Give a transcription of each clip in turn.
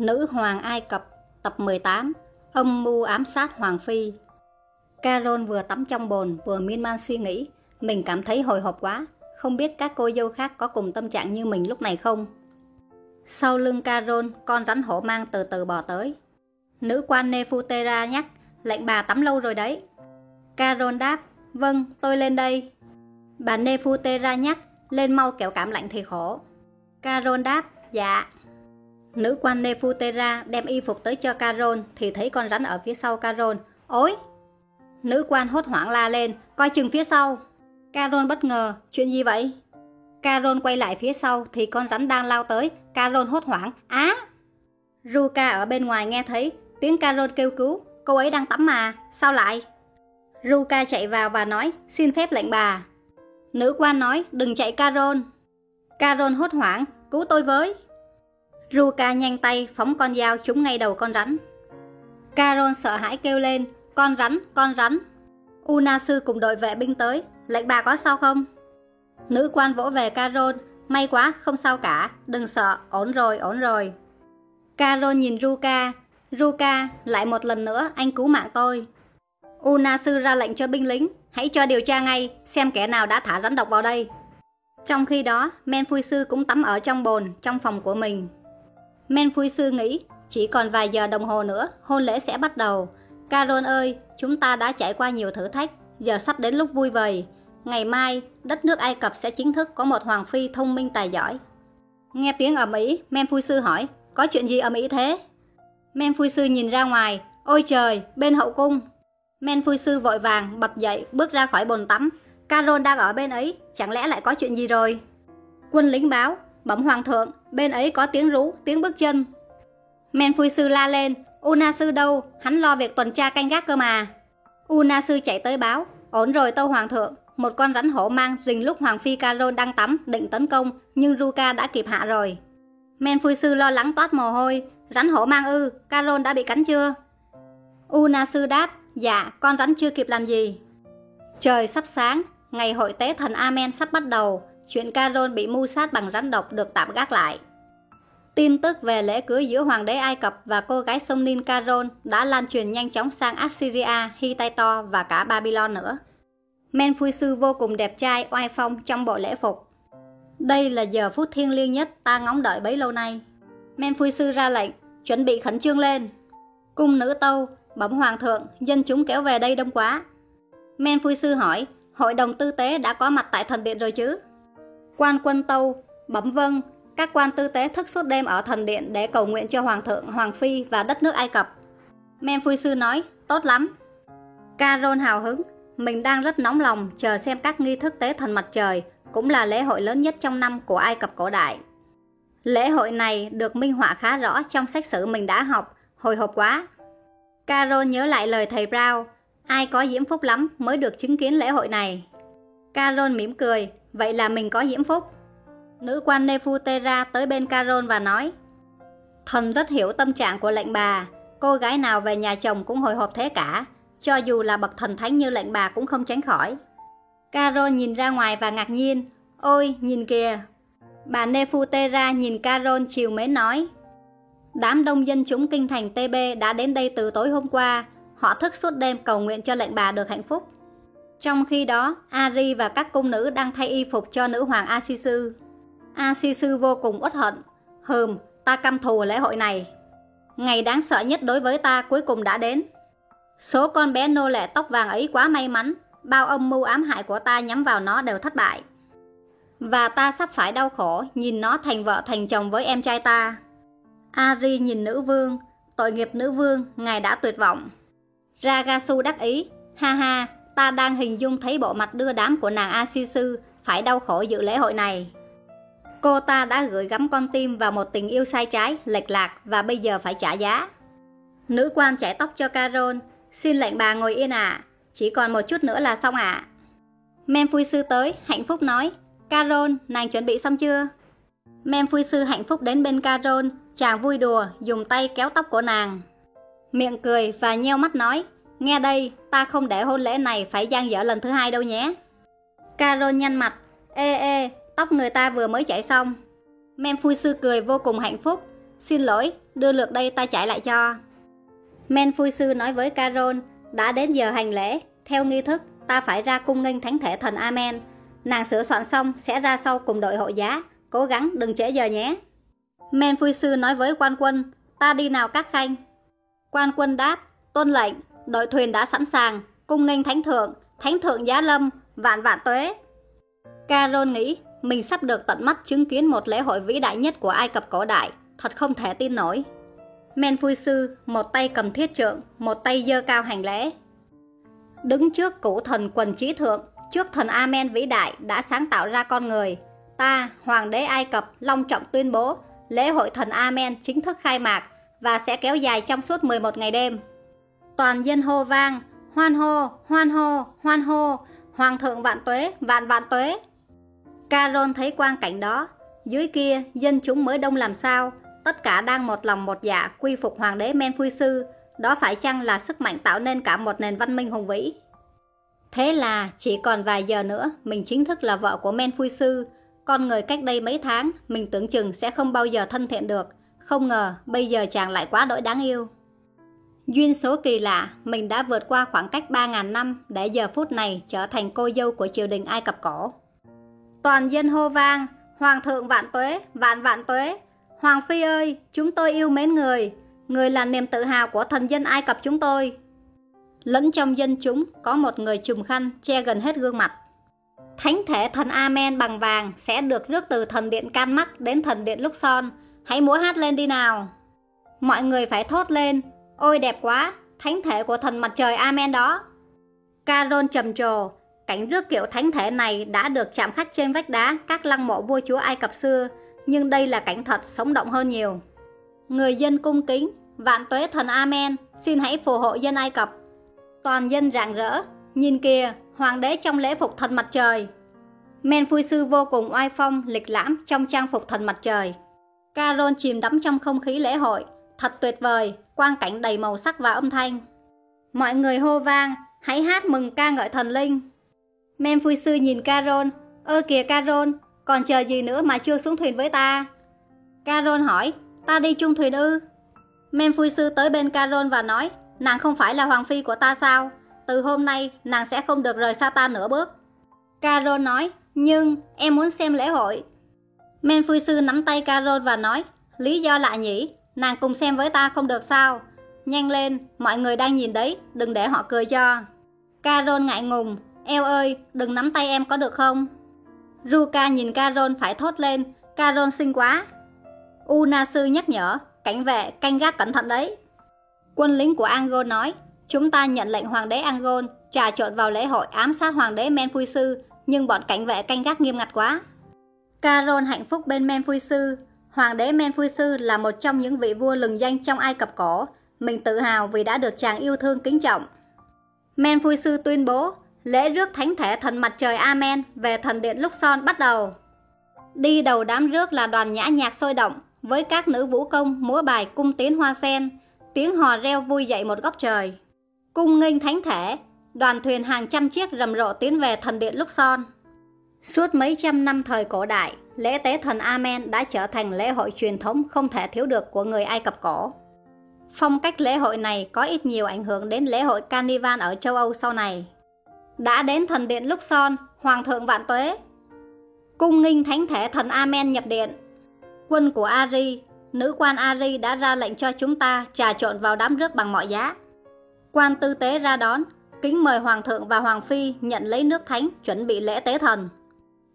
Nữ hoàng Ai Cập, tập 18 Âm mưu ám sát Hoàng Phi. Carol vừa tắm trong bồn, vừa miên man suy nghĩ. Mình cảm thấy hồi hộp quá. Không biết các cô dâu khác có cùng tâm trạng như mình lúc này không? Sau lưng Carol Con rắn hổ mang từ từ bò tới. Nữ quan Nefutera nhắc, Lệnh bà tắm lâu rồi đấy. Carol đáp Vâng tôi lên đây. Bà Nefutera nhắc, Lên mau kẻo cảm lạnh thì khổ. Carol đáp Dạ. Nữ quan Nefutera đem y phục tới cho Carol thì thấy con rắn ở phía sau Carol. Ôi! Nữ quan hốt hoảng la lên, coi chừng phía sau. Carol bất ngờ, chuyện gì vậy? Carol quay lại phía sau thì con rắn đang lao tới, Carol hốt hoảng, á! Ruka ở bên ngoài nghe thấy, tiếng Carol kêu cứu, cô ấy đang tắm mà, sao lại? Ruka chạy vào và nói, xin phép lệnh bà. Nữ quan nói, đừng chạy Carol. Carol hốt hoảng, cứu tôi với. Ruka nhanh tay phóng con dao trúng ngay đầu con rắn. Carol sợ hãi kêu lên, con rắn, con rắn. Unasu cùng đội vệ binh tới, lệnh bà có sao không? Nữ quan vỗ về Carol, may quá, không sao cả, đừng sợ, ổn rồi, ổn rồi. Carol nhìn Ruka, Ruka, lại một lần nữa, anh cứu mạng tôi. Unasu ra lệnh cho binh lính, hãy cho điều tra ngay, xem kẻ nào đã thả rắn độc vào đây. Trong khi đó, Men Phui Sư cũng tắm ở trong bồn, trong phòng của mình. Men Phui Sư nghĩ, chỉ còn vài giờ đồng hồ nữa, hôn lễ sẽ bắt đầu. Carol ơi, chúng ta đã trải qua nhiều thử thách, giờ sắp đến lúc vui vầy. Ngày mai, đất nước Ai Cập sẽ chính thức có một hoàng phi thông minh tài giỏi. Nghe tiếng ầm ĩ, Men Phui Sư hỏi, có chuyện gì ầm ĩ thế? Men Phui Sư nhìn ra ngoài, ôi trời, bên hậu cung. Men Phui Sư vội vàng bật dậy, bước ra khỏi bồn tắm. Carol đang ở bên ấy, chẳng lẽ lại có chuyện gì rồi? Quân lính báo, bẩm hoàng thượng, bên ấy có tiếng rú, tiếng bước chân. Men Phui Sư la lên, Una Sư đâu, hắn lo việc tuần tra canh gác cơ mà. Una Sư chạy tới báo, ổn rồi tâu hoàng thượng, một con rắn hổ mang rình lúc Hoàng Phi Carol đang tắm định tấn công, nhưng Ruka đã kịp hạ rồi. Men Phui Sư lo lắng toát mồ hôi, rắn hổ mang ư, Carol đã bị cắn chưa? Una Sư đáp, dạ, con rắn chưa kịp làm gì. Trời sắp sáng, ngày hội tế thần Amen sắp bắt đầu, chuyện Carol bị mưu sát bằng rắn độc được tạm gác lại. Tin tức về lễ cưới giữa hoàng đế Ai Cập và cô gái sông Nin Carol đã lan truyền nhanh chóng sang Assyria, Hittite và cả Babylon nữa. Men Sư vô cùng đẹp trai, oai phong trong bộ lễ phục. Đây là giờ phút thiêng liêng nhất ta ngóng đợi bấy lâu nay. Men Sư ra lệnh, chuẩn bị khẩn trương lên. Cung nữ tâu, bẩm hoàng thượng, dân chúng kéo về đây đông quá. Men Sư hỏi, hội đồng tư tế đã có mặt tại thần điện rồi chứ? Quan quân tâu, bấm vâng, các quan tư tế thức suốt đêm ở thần điện để cầu nguyện cho hoàng thượng, hoàng phi và đất nước Ai Cập. Men Phui Sư nói, tốt lắm. Caron hào hứng, mình đang rất nóng lòng chờ xem các nghi thức tế thần mặt trời, cũng là lễ hội lớn nhất trong năm của Ai Cập cổ đại. Lễ hội này được minh họa khá rõ trong sách sử mình đã học, hồi hộp quá. Caron nhớ lại lời thầy Brown, ai có diễm phúc lắm mới được chứng kiến lễ hội này. Caron mỉm cười, vậy là mình có diễm phúc. Nữ quan Nefutera tới bên Caron và nói, Thần rất hiểu tâm trạng của lệnh bà. Cô gái nào về nhà chồng cũng hồi hộp thế cả. Cho dù là bậc thần thánh như lệnh bà cũng không tránh khỏi. Caron nhìn ra ngoài và ngạc nhiên, Ôi, nhìn kìa. Bà Nefutera nhìn Caron chiều mến nói, Đám đông dân chúng kinh thành TB đã đến đây từ tối hôm qua. Họ thức suốt đêm cầu nguyện cho lệnh bà được hạnh phúc. Trong khi đó, Ari và các cung nữ đang thay y phục cho nữ hoàng Asisu A Si Sư vô cùng uất hận. Hừm, ta căm thù lễ hội này. Ngày đáng sợ nhất đối với ta cuối cùng đã đến. Số con bé nô lệ tóc vàng ấy quá may mắn, bao âm mưu ám hại của ta nhắm vào nó đều thất bại. Và ta sắp phải đau khổ nhìn nó thành vợ thành chồng với em trai ta. Ari nhìn nữ vương, tội nghiệp nữ vương, ngài đã tuyệt vọng. Ragasu đắc ý, ha ha, ta đang hình dung thấy bộ mặt đưa đám của nàng Asisu phải đau khổ dự lễ hội này. Cô ta đã gửi gắm con tim vào một tình yêu sai trái, lệch lạc và bây giờ phải trả giá. Nữ quan chải tóc cho Carol, xin lệnh bà ngồi yên ạ, chỉ còn một chút nữa là xong ạ. À. Mem phui sư tới, hạnh phúc nói, Carol, nàng chuẩn bị xong chưa? Mem phui sư hạnh phúc đến bên Carol, chàng vui đùa, dùng tay kéo tóc của nàng. Miệng cười và nheo mắt nói, nghe đây, ta không để hôn lễ này phải gian dở lần thứ hai đâu nhé. Carol nhăn mặt, ê ê, Tóc người ta vừa mới chảy xong Mem phui sư cười vô cùng hạnh phúc xin lỗi, đưa lượt đây ta chạy lại cho. Men Phui Sư nói với Carol, đã đến giờ hành lễ, theo nghi thức, ta phải ra cung nghênh thánh thể thần Amen. Nàng sửa soạn xong sẽ ra sau cùng đội hộ giá, cố gắng đừng trễ giờ nhé. Men Phui Sư nói với quan quân, ta đi nào các khanh. Quan quân đáp, tôn lệnh, đội thuyền đã sẵn sàng, cung nghênh thánh thượng, thánh thượng giá lâm, vạn vạn tuế. Carol nghĩ mình sắp được tận mắt chứng kiến một lễ hội vĩ đại nhất của Ai Cập cổ đại, thật không thể tin nổi. Men Phui Sư, một tay cầm thiết trượng, một tay dơ cao hành lễ. Đứng trước cụ thần quần trí thượng, trước thần Amen vĩ đại đã sáng tạo ra con người, ta, Hoàng đế Ai Cập, long trọng tuyên bố lễ hội thần Amen chính thức khai mạc và sẽ kéo dài trong suốt 11 ngày đêm. Toàn dân hô vang, hoan hô, hoan hô, hoan hô, hoàng thượng vạn tuế, vạn vạn tuế. Caron thấy quang cảnh đó, dưới kia dân chúng mới đông làm sao, tất cả đang một lòng một dạ quy phục hoàng đế Men Phui Sư, đó phải chăng là sức mạnh tạo nên cả một nền văn minh hùng vĩ? Thế là chỉ còn vài giờ nữa mình chính thức là vợ của Men Phui Sư, con người cách đây mấy tháng mình tưởng chừng sẽ không bao giờ thân thiện được, không ngờ bây giờ chàng lại quá đỗi đáng yêu. Duyên số kỳ lạ, mình đã vượt qua khoảng cách 3.000 năm để giờ phút này trở thành cô dâu của triều đình Ai Cập cổ. Toàn dân hô vang, Hoàng thượng vạn tuế, vạn vạn tuế. Hoàng Phi ơi, chúng tôi yêu mến người. Người là niềm tự hào của thần dân Ai Cập chúng tôi. Lẫn trong dân chúng có một người trùm khăn che gần hết gương mặt. Thánh thể thần Amen bằng vàng sẽ được rước từ thần điện Can Mắc đến thần điện Lúc Son. Hãy múa hát lên đi nào. Mọi người phải thốt lên. Ôi đẹp quá, thánh thể của thần mặt trời Amen đó. Caron trầm trồ, cảnh rước kiệu thánh thể này đã được chạm khắc trên vách đá các lăng mộ vua chúa Ai Cập xưa, nhưng đây là cảnh thật sống động hơn nhiều. Người dân cung kính, vạn tuế thần Amen, xin hãy phù hộ dân Ai Cập. Toàn dân rạng rỡ, nhìn kìa, hoàng đế trong lễ phục thần mặt trời. Men Phui Sư vô cùng oai phong, lịch lãm trong trang phục thần mặt trời. Caron chìm đắm trong không khí lễ hội, thật tuyệt vời, quang cảnh đầy màu sắc và âm thanh. Mọi người hô vang, hãy hát mừng ca ngợi thần linh. Men Sư nhìn Caron, ơ kìa Caron, còn chờ gì nữa mà chưa xuống thuyền với ta? Caron hỏi, ta đi chung thuyền ư? Sư tới bên Caron và nói, nàng không phải là hoàng phi của ta sao? Từ hôm nay, nàng sẽ không được rời xa ta nửa bước. Caron nói, nhưng em muốn xem lễ hội. Menfui Sư nắm tay Caron và nói, lý do lạ nhỉ, nàng cùng xem với ta không được sao? Nhanh lên, mọi người đang nhìn đấy, đừng để họ cười cho. Caron ngại ngùng, eo ơi, đừng nắm tay em có được không? Ruka nhìn Caron phải thốt lên, Caron xinh quá. Unasu nhắc nhở, cảnh vệ canh gác cẩn thận đấy. Quân lính của Angol nói, chúng ta nhận lệnh hoàng đế Angol trà trộn vào lễ hội ám sát hoàng đế Menfui sư, nhưng bọn cảnh vệ canh gác nghiêm ngặt quá. Caron hạnh phúc bên Menfui sư, hoàng đế Menphui là một trong những vị vua lừng danh trong Ai Cập cổ, mình tự hào vì đã được chàng yêu thương kính trọng. Menphui tuyên bố, lễ rước thánh thể thần mặt trời Amen về thần điện Luxon bắt đầu. Đi đầu đám rước là đoàn nhã nhạc sôi động, với các nữ vũ công múa bài cung tiến hoa sen, tiếng hò reo vui dậy một góc trời. Cung nghênh thánh thể, đoàn thuyền hàng trăm chiếc rầm rộ tiến về thần điện Luxon. Suốt mấy trăm năm thời cổ đại, lễ tế thần Amen đã trở thành lễ hội truyền thống không thể thiếu được của người Ai Cập cổ. Phong cách lễ hội này có ít nhiều ảnh hưởng đến lễ hội Carnival ở châu Âu sau này. Đã đến thần điện Luxon, Hoàng thượng vạn tuế. Cung nghinh thánh thể thần Amen nhập điện. Quân của Ari, nữ quan Ari đã ra lệnh cho chúng ta trà trộn vào đám rước bằng mọi giá. Quan tư tế ra đón, kính mời Hoàng thượng và Hoàng phi nhận lấy nước thánh chuẩn bị lễ tế thần.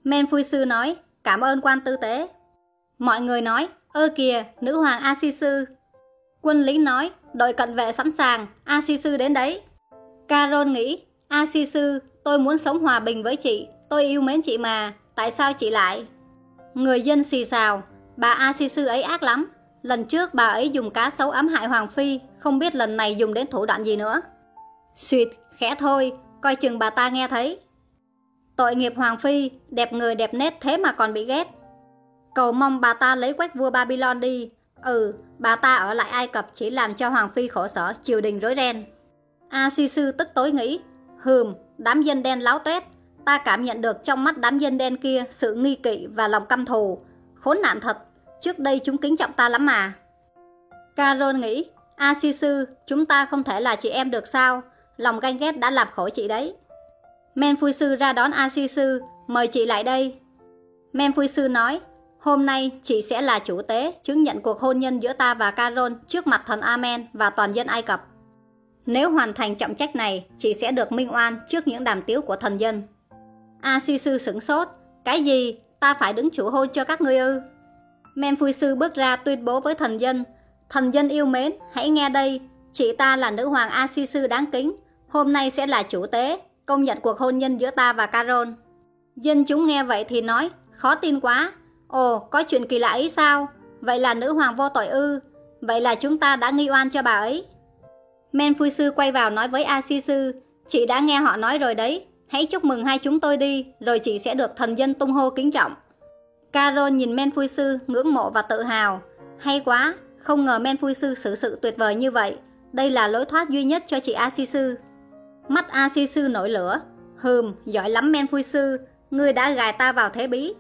Men Phui Sư nói, cảm ơn quan tư tế. Mọi người nói, ơ kìa, nữ hoàng A Si Sư. Quân lính nói, đội cận vệ sẵn sàng, A Si Sư đến đấy. carol nghĩ, A Si Sư, tôi muốn sống hòa bình với chị, tôi yêu mến chị mà, tại sao chị lại? Người dân xì xào, bà A Si Sư ấy ác lắm. Lần trước bà ấy dùng cá sấu ám hại Hoàng Phi, không biết lần này dùng đến thủ đoạn gì nữa. Xuyệt, khẽ thôi, coi chừng bà ta nghe thấy. Tội nghiệp Hoàng Phi, đẹp người đẹp nét thế mà còn bị ghét. Cầu mong bà ta lấy quách vua Babylon đi. Ừ, bà ta ở lại Ai Cập chỉ làm cho Hoàng Phi khổ sở, triều đình rối ren. A Si Sư tức tối nghĩ, hừm, đám dân đen láo tuét. Ta cảm nhận được trong mắt đám dân đen kia sự nghi kỵ và lòng căm thù. Khốn nạn thật, trước đây chúng kính trọng ta lắm mà. Carol nghĩ, Asisu, chúng ta không thể là chị em được sao? Lòng ganh ghét đã làm khổ chị đấy. Men Phui Sư ra đón Asisu, mời chị lại đây. Men Phui Sư nói, hôm nay chị sẽ là chủ tế chứng nhận cuộc hôn nhân giữa ta và Carol trước mặt thần Amen và toàn dân Ai Cập. Nếu hoàn thành trọng trách này, chị sẽ được minh oan trước những đàm tiếu của thần dân. Asisu sửng sốt, cái gì, ta phải đứng chủ hôn cho các ngươi ư? Men Phui Sư bước ra tuyên bố với thần dân, thần dân yêu mến, hãy nghe đây, chị ta là nữ hoàng Asisu đáng kính, hôm nay sẽ là chủ tế, công nhận cuộc hôn nhân giữa ta và Carol. Dân chúng nghe vậy thì nói, khó tin quá. Ồ, có chuyện kỳ lạ ấy sao? Vậy là nữ hoàng vô tội ư? Vậy là chúng ta đã nghi oan cho bà ấy. Men Phu Sư quay vào nói với A Si Sư, chị đã nghe họ nói rồi đấy, hãy chúc mừng hai chúng tôi đi, rồi chị sẽ được thần dân tung hô kính trọng. Carol nhìn Men Phu Sư ngưỡng mộ và tự hào. Hay quá, không ngờ Men Phu Sư xử sự tuyệt vời như vậy. Đây là lối thoát duy nhất cho chị A Si Sư. Mắt A Si Sư nổi lửa. Hừm, giỏi lắm Men Phui Sư, ngươi đã gài ta vào thế bí.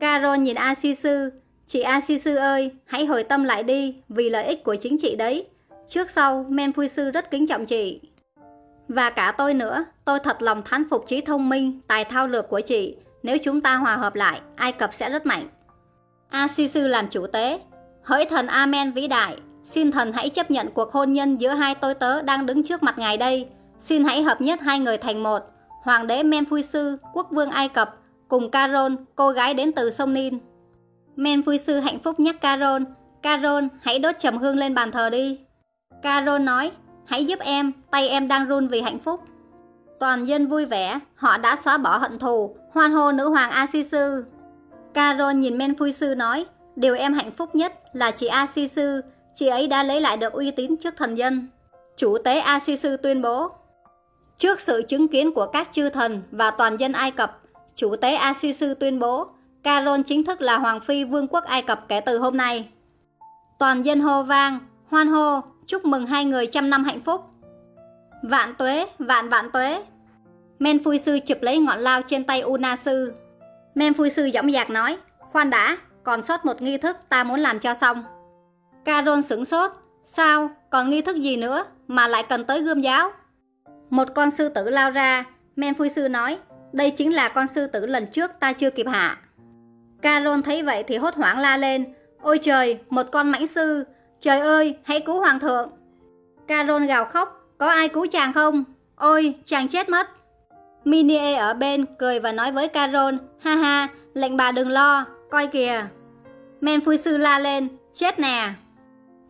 Carol nhìn A Si Sư, chị A Si Sư ơi, hãy hồi tâm lại đi, vì lợi ích của chính chị đấy. Trước sau, Men Phui Sư rất kính trọng chị. Và cả tôi nữa, tôi thật lòng thán phục trí thông minh, tài thao lược của chị. Nếu chúng ta hòa hợp lại, Ai Cập sẽ rất mạnh. A Si Sư làm chủ tế. Hỡi thần Amen vĩ đại, xin thần hãy chấp nhận cuộc hôn nhân giữa hai tôi tớ đang đứng trước mặt ngài đây. Xin hãy hợp nhất hai người thành một. Hoàng đế Men Sư, quốc vương Ai Cập, cùng Carol, cô gái đến từ sông Nin. Men Sư hạnh phúc nhắc Carol, Carol, hãy đốt trầm hương lên bàn thờ đi. Carol nói, hãy giúp em, tay em đang run vì hạnh phúc. Toàn dân vui vẻ, họ đã xóa bỏ hận thù, hoan hô nữ hoàng Asisu. Carol nhìn Men Sư nói, điều em hạnh phúc nhất là chị Asisu, chị ấy đã lấy lại được uy tín trước thần dân. Chủ tế Asisu tuyên bố, Trước sự chứng kiến của các chư thần và toàn dân Ai Cập, chủ tế Asisu tuyên bố Caron chính thức là Hoàng Phi Vương quốc Ai Cập kể từ hôm nay. Toàn dân hô vang, hoan hô, chúc mừng hai người trăm năm hạnh phúc. Vạn tuế, vạn vạn tuế. Men Phui Sư chụp lấy ngọn lao trên tay Una Sư. Men Phui Sư dõng dạc nói, khoan đã, còn sót một nghi thức ta muốn làm cho xong. Caron sửng sốt, sao, còn nghi thức gì nữa mà lại cần tới gươm giáo? Một con sư tử lao ra, Men Phui Sư nói, đây chính là con sư tử lần trước ta chưa kịp hạ. Caron thấy vậy thì hốt hoảng la lên, ôi trời, một con mãnh sư, trời ơi, hãy cứu hoàng thượng. Caron gào khóc, có ai cứu chàng không? Ôi, chàng chết mất. Minie ở bên cười và nói với Caron, ha ha, lệnh bà đừng lo, coi kìa. Men Phui Sư la lên, chết nè.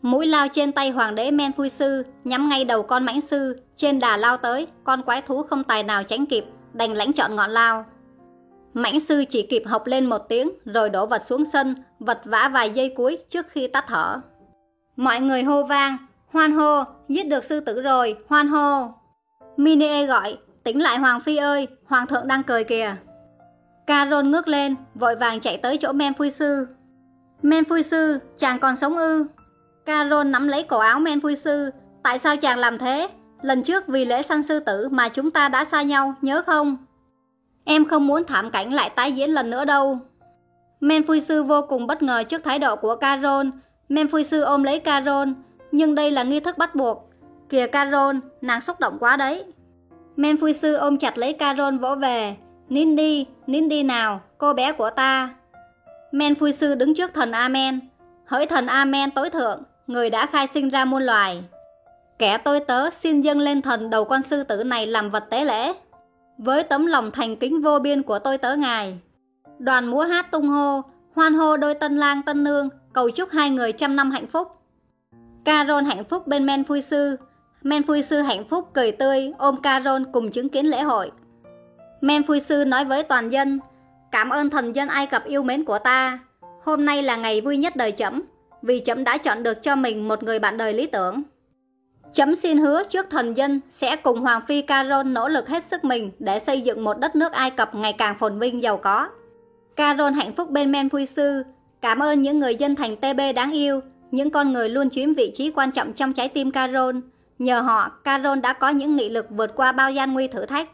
Mũi lao trên tay hoàng đế Men Phui Sư, nhắm ngay đầu con mãnh sư, trên đà lao tới, con quái thú không tài nào tránh kịp, đành lãnh chọn ngọn lao. Mãnh sư chỉ kịp học lên một tiếng, rồi đổ vật xuống sân, vật vã vài giây cuối trước khi tắt thở. Mọi người hô vang, hoan hô, giết được sư tử rồi, hoan hô. Minie gọi, tỉnh lại Hoàng Phi ơi, Hoàng thượng đang cười kìa. Carol ngước lên, vội vàng chạy tới chỗ Men Phui Sư. Men Phui Sư, chàng còn sống ư? Carol nắm lấy cổ áo Men vui Sư, tại sao chàng làm thế? Lần trước vì lễ săn sư tử mà chúng ta đã xa nhau, nhớ không? Em không muốn thảm cảnh lại tái diễn lần nữa đâu. Men vui Sư vô cùng bất ngờ trước thái độ của Carol. Men vui Sư ôm lấy Carol, nhưng đây là nghi thức bắt buộc. Kìa Carol, nàng xúc động quá đấy. Men vui Sư ôm chặt lấy Carol vỗ về. Nín đi, nín đi nào, cô bé của ta. Men Phui Sư đứng trước thần Amen. Hỡi thần Amen tối thượng, người đã khai sinh ra muôn loài. Kẻ tôi tớ xin dâng lên thần đầu con sư tử này làm vật tế lễ. Với tấm lòng thành kính vô biên của tôi tớ ngài. Đoàn múa hát tung hô, hoan hô đôi tân lang tân nương, cầu chúc hai người trăm năm hạnh phúc. Carol hạnh phúc bên Men Phui Sư, Men Phui Sư hạnh phúc cười tươi ôm Carol cùng chứng kiến lễ hội. Men Phui Sư nói với toàn dân, cảm ơn thần dân Ai Cập yêu mến của ta. Hôm nay là ngày vui nhất đời chấm, vì chấm đã chọn được cho mình một người bạn đời lý tưởng. Chấm xin hứa trước thần dân sẽ cùng Hoàng Phi Caron nỗ lực hết sức mình để xây dựng một đất nước Ai Cập ngày càng phồn vinh giàu có. Caron hạnh phúc bên men vui sư, cảm ơn những người dân thành TB đáng yêu, những con người luôn chiếm vị trí quan trọng trong trái tim Caron. Nhờ họ, Caron đã có những nghị lực vượt qua bao gian nguy thử thách.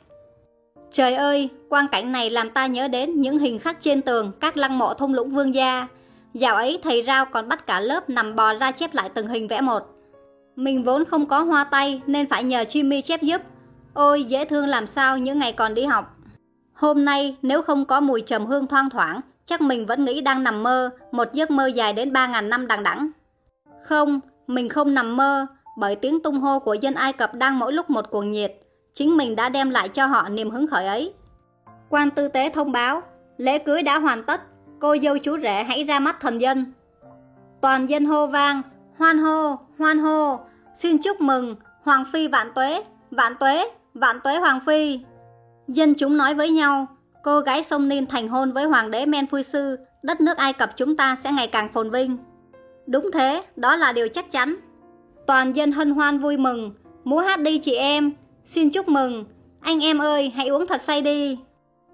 Trời ơi, quang cảnh này làm ta nhớ đến những hình khắc trên tường các lăng mộ thung lũng vương gia. Dạo ấy thầy Rao còn bắt cả lớp nằm bò ra chép lại từng hình vẽ một. Mình vốn không có hoa tay nên phải nhờ Jimmy chép giúp. Ôi dễ thương làm sao những ngày còn đi học. Hôm nay nếu không có mùi trầm hương thoang thoảng, chắc mình vẫn nghĩ đang nằm mơ, một giấc mơ dài đến 3.000 năm đằng đẵng. Không, mình không nằm mơ, bởi tiếng tung hô của dân Ai Cập đang mỗi lúc một cuồng nhiệt. Chính mình đã đem lại cho họ niềm hứng khởi ấy. Quan tư tế thông báo, lễ cưới đã hoàn tất, cô dâu chú rể hãy ra mắt thần dân. Toàn dân hô vang, hoan hô, hoan hô, xin chúc mừng, Hoàng Phi vạn tuế, vạn tuế, vạn tuế Hoàng Phi. Dân chúng nói với nhau, cô gái sông Ninh thành hôn với Hoàng đế Men Phui Sư, đất nước Ai Cập chúng ta sẽ ngày càng phồn vinh. Đúng thế, đó là điều chắc chắn. Toàn dân hân hoan vui mừng, múa hát đi chị em, xin chúc mừng, anh em ơi hãy uống thật say đi.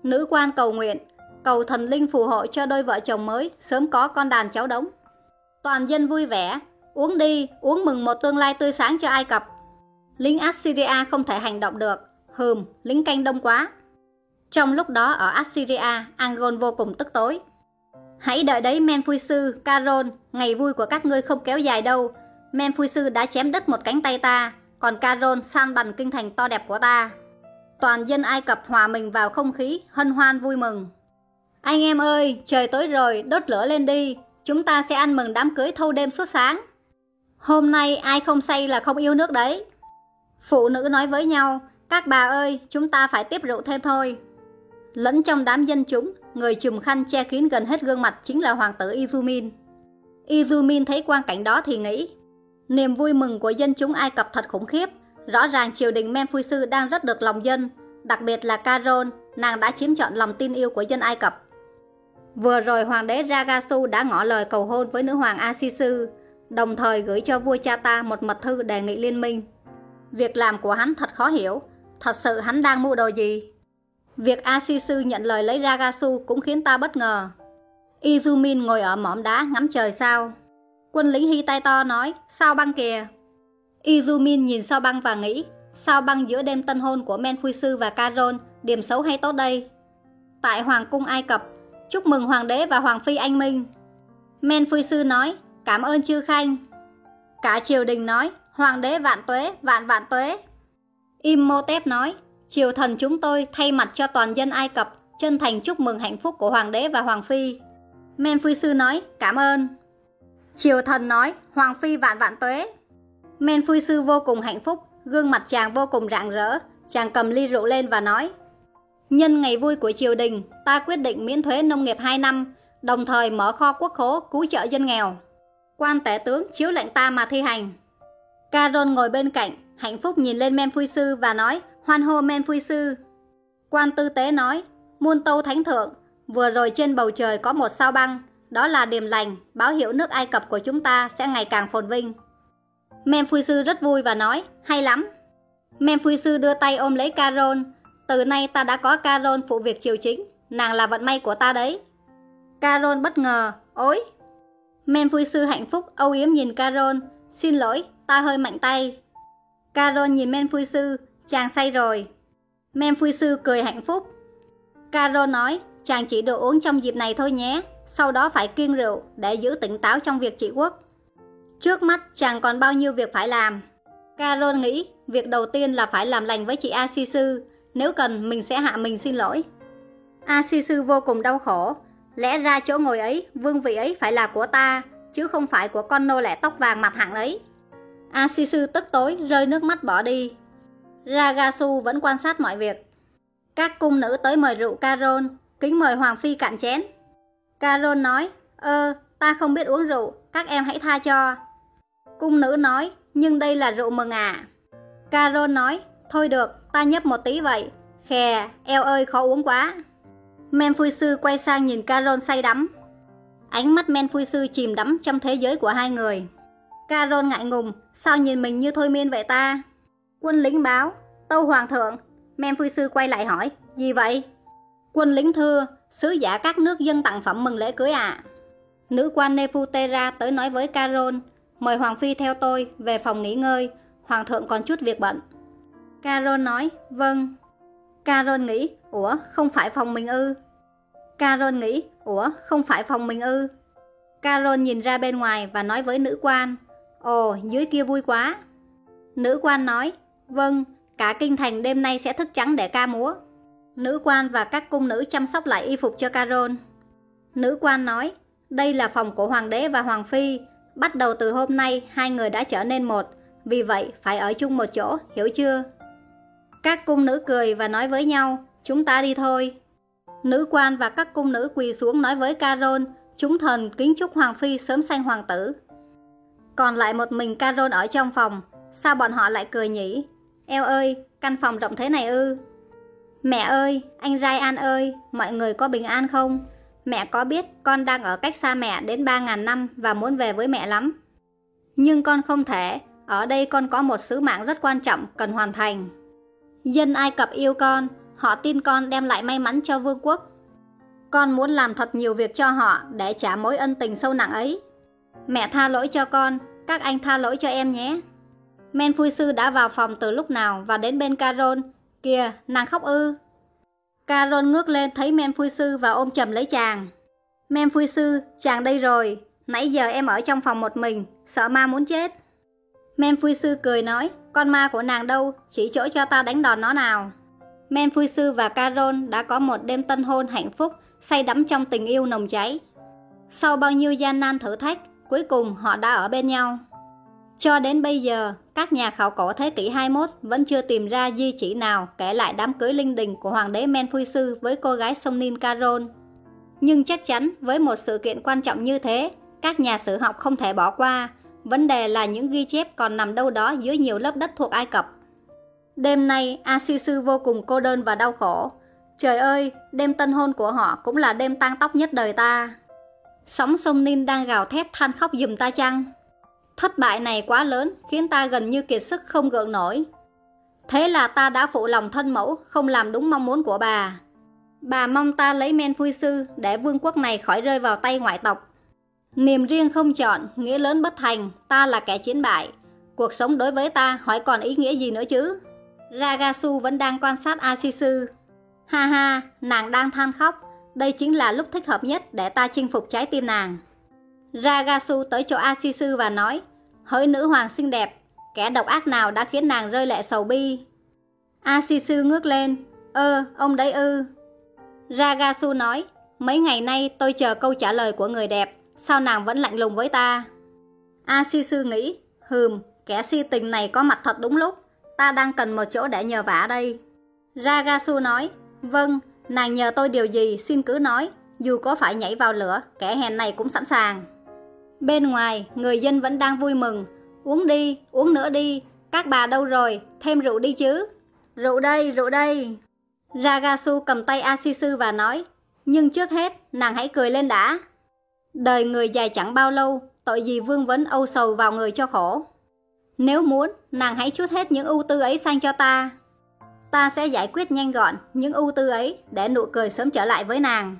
Nữ quan cầu nguyện, cầu thần linh phù hộ cho đôi vợ chồng mới sớm có con đàn cháu đống. Toàn dân vui vẻ, uống đi, uống mừng một tương lai tươi sáng cho Ai Cập. Lính Assyria không thể hành động được, hừm, lính canh đông quá. Trong lúc đó ở Assyria, Angon vô cùng tức tối. Hãy đợi đấy Men Sư, Caron, ngày vui của các ngươi không kéo dài đâu. Men Sư đã chém đứt một cánh tay ta, còn Caron san bằng kinh thành to đẹp của ta. Toàn dân Ai Cập hòa mình vào không khí, hân hoan vui mừng. Anh em ơi, trời tối rồi, đốt lửa lên đi, chúng ta sẽ ăn mừng đám cưới thâu đêm suốt sáng. Hôm nay ai không say là không yêu nước đấy. Phụ nữ nói với nhau, các bà ơi, chúng ta phải tiếp rượu thêm thôi. Lẫn trong đám dân chúng, người chùm khăn che kín gần hết gương mặt chính là hoàng tử Izumin. Izumin thấy quang cảnh đó thì nghĩ, niềm vui mừng của dân chúng Ai Cập thật khủng khiếp, rõ ràng triều đình Menfuisu đang rất được lòng dân, đặc biệt là Caron, nàng đã chiếm trọn lòng tin yêu của dân Ai Cập. Vừa rồi hoàng đế Ragasu đã ngỏ lời cầu hôn với nữ hoàng Asisu, đồng thời gửi cho vua cha ta một mật thư đề nghị liên minh. Việc làm của hắn thật khó hiểu, thật sự hắn đang mưu đồ gì? Việc Asisu nhận lời lấy Ragasu cũng khiến ta bất ngờ. Izumin ngồi ở mỏm đá ngắm trời sao. Quân lính Hy tay to nói, sao băng kìa. Izumin nhìn sao băng và nghĩ, sao băng giữa đêm tân hôn của Menfuisu và Caron, điểm xấu hay tốt đây? Tại Hoàng cung Ai Cập, chúc mừng Hoàng đế và Hoàng phi anh minh. Men phu sư nói, cảm ơn chư khanh. Cả triều đình nói, Hoàng đế vạn tuế, vạn vạn tuế. Imhotep nói, triều thần chúng tôi thay mặt cho toàn dân Ai Cập chân thành chúc mừng hạnh phúc của Hoàng đế và Hoàng phi. Sư nói, cảm ơn. Triều thần nói, Hoàng phi vạn vạn tuế. Sư vô cùng hạnh phúc, gương mặt chàng vô cùng rạng rỡ, chàng cầm ly rượu lên và nói, Nhân ngày vui của triều đình, ta quyết định miễn thuế nông nghiệp 2 năm, đồng thời mở kho quốc khố cứu trợ dân nghèo. Quan tể tướng chiếu lệnh ta mà thi hành. Caron ngồi bên cạnh, hạnh phúc nhìn lên Sư và nói, hoan hô Sư. Quan tư tế nói, muôn tâu thánh thượng, vừa rồi trên bầu trời có một sao băng, đó là điềm lành, báo hiệu nước Ai Cập của chúng ta sẽ ngày càng phồn vinh. Sư rất vui và nói, hay lắm. Sư đưa tay ôm lấy Caron, từ nay ta đã có Caron phụ việc triều chính, nàng là vận may của ta đấy. Caron bất ngờ, ối. Sư hạnh phúc âu yếm nhìn Caron, xin lỗi, ta hơi mạnh tay. Caron nhìn Sư, chàng say rồi. Sư cười hạnh phúc. Caron nói, chàng chỉ đồ uống trong dịp này thôi nhé, sau đó phải kiêng rượu để giữ tỉnh táo trong việc trị quốc. Trước mắt chàng còn bao nhiêu việc phải làm. Caron nghĩ, việc đầu tiên là phải làm lành với chị Asisu, nếu cần mình sẽ hạ mình xin lỗi. A Sisu vô cùng đau khổ, lẽ ra chỗ ngồi ấy, vương vị ấy phải là của ta, chứ không phải của con nô lệ tóc vàng mặt hạng ấy. A Sisu tức tối, rơi nước mắt bỏ đi. Ragasu vẫn quan sát mọi việc. Các cung nữ tới mời rượu Caron, kính mời Hoàng Phi cạn chén. Caron nói, ơ, ta không biết uống rượu, các em hãy tha cho. Cung nữ nói, nhưng đây là rượu mừng à. Caron nói, thôi được, ta nhấp một tí vậy. Khè, eo ơi khó uống quá. Men Phui Sư quay sang nhìn Caron say đắm. Ánh mắt Men Phui Sư chìm đắm trong thế giới của hai người. Caron ngại ngùng, sao nhìn mình như thôi miên vậy ta? Quân lính báo, tâu hoàng thượng. Men Phui Sư quay lại hỏi, gì vậy? Quân lính thưa, sứ giả các nước dân tặng phẩm mừng lễ cưới à? Nữ quan Nefutera tới nói với Caron, mời Hoàng Phi theo tôi về phòng nghỉ ngơi, Hoàng thượng còn chút việc bận. Caron nói, vâng. Caron nghĩ, ủa, không phải phòng mình ư? Caron nghĩ, ủa, không phải phòng mình ư? Carol nhìn ra bên ngoài và nói với nữ quan, Ồ, dưới kia vui quá. Nữ quan nói, Vâng, cả kinh thành đêm nay sẽ thức trắng để ca múa. Nữ quan và các cung nữ chăm sóc lại y phục cho Carol. Nữ quan nói, đây là phòng của hoàng đế và hoàng phi. Bắt đầu từ hôm nay, hai người đã trở nên một. Vì vậy, phải ở chung một chỗ, hiểu chưa? Các cung nữ cười và nói với nhau, chúng ta đi thôi. Nữ quan và các cung nữ quỳ xuống nói với Carol, chúng thần kính chúc hoàng phi sớm sanh hoàng tử. Còn lại một mình Carol ở trong phòng, sao bọn họ lại cười nhỉ? Eo ơi, căn phòng rộng thế này ư? Mẹ ơi, anh Ryan ơi, mọi người có bình an không? Mẹ có biết con đang ở cách xa mẹ đến 3.000 năm và muốn về với mẹ lắm. Nhưng con không thể, ở đây con có một sứ mạng rất quan trọng cần hoàn thành. Dân Ai Cập yêu con, họ tin con đem lại may mắn cho vương quốc. Con muốn làm thật nhiều việc cho họ để trả mối ân tình sâu nặng ấy. Mẹ tha lỗi cho con, các anh tha lỗi cho em nhé. Men phui sư đã vào phòng từ lúc nào và đến bên Carol. Kìa, nàng khóc ư. Carol ngước lên thấy Men phui sư và ôm chầm lấy chàng. Men phui sư, chàng đây rồi. Nãy giờ em ở trong phòng một mình, sợ ma muốn chết. Men phui sư cười nói, con ma của nàng đâu, chỉ chỗ cho ta đánh đòn nó nào. Men phui sư và Carol đã có một đêm tân hôn hạnh phúc, say đắm trong tình yêu nồng cháy. Sau bao nhiêu gian nan thử thách, cuối cùng họ đã ở bên nhau. Cho đến bây giờ, các nhà khảo cổ thế kỷ 21 vẫn chưa tìm ra di chỉ nào kể lại đám cưới linh đình của hoàng đế Men Phui Sư với cô gái sông Nin Carol. Nhưng chắc chắn với một sự kiện quan trọng như thế, các nhà sử học không thể bỏ qua. Vấn đề là những ghi chép còn nằm đâu đó dưới nhiều lớp đất thuộc Ai Cập. Đêm nay, Asisu vô cùng cô đơn và đau khổ. Trời ơi, đêm tân hôn của họ cũng là đêm tang tóc nhất đời ta. Sóng sông Nin đang gào thét than khóc dùm ta chăng? Thất bại này quá lớn khiến ta gần như kiệt sức không gượng nổi. Thế là ta đã phụ lòng thân mẫu, không làm đúng mong muốn của bà. Bà mong ta lấy men phui sư để vương quốc này khỏi rơi vào tay ngoại tộc. Niềm riêng không chọn, nghĩa lớn bất thành, ta là kẻ chiến bại. Cuộc sống đối với ta hỏi còn ý nghĩa gì nữa chứ? Ragasu vẫn đang quan sát Asisu. Ha ha, nàng đang than khóc. Đây chính là lúc thích hợp nhất để ta chinh phục trái tim nàng. Ragasu tới chỗ Asisu và nói, hỡi nữ hoàng xinh đẹp, kẻ độc ác nào đã khiến nàng rơi lệ sầu bi. Asisu ngước lên, ơ, ông đấy ư. Ragasu nói, mấy ngày nay tôi chờ câu trả lời của người đẹp, sao nàng vẫn lạnh lùng với ta? A si sư nghĩ, hừm, kẻ si tình này có mặt thật đúng lúc, ta đang cần một chỗ để nhờ vả đây. Ragasu nói, vâng, nàng nhờ tôi điều gì xin cứ nói, dù có phải nhảy vào lửa, kẻ hèn này cũng sẵn sàng. Bên ngoài, người dân vẫn đang vui mừng. Uống đi, uống nữa đi. Các bà đâu rồi? Thêm rượu đi chứ. Rượu đây, rượu đây. Ragasu cầm tay Asisu và nói. Nhưng trước hết, nàng hãy cười lên đã. Đời người dài chẳng bao lâu, tội gì vương vấn âu sầu vào người cho khổ. Nếu muốn, nàng hãy chút hết những ưu tư ấy sang cho ta. Ta sẽ giải quyết nhanh gọn những ưu tư ấy để nụ cười sớm trở lại với nàng.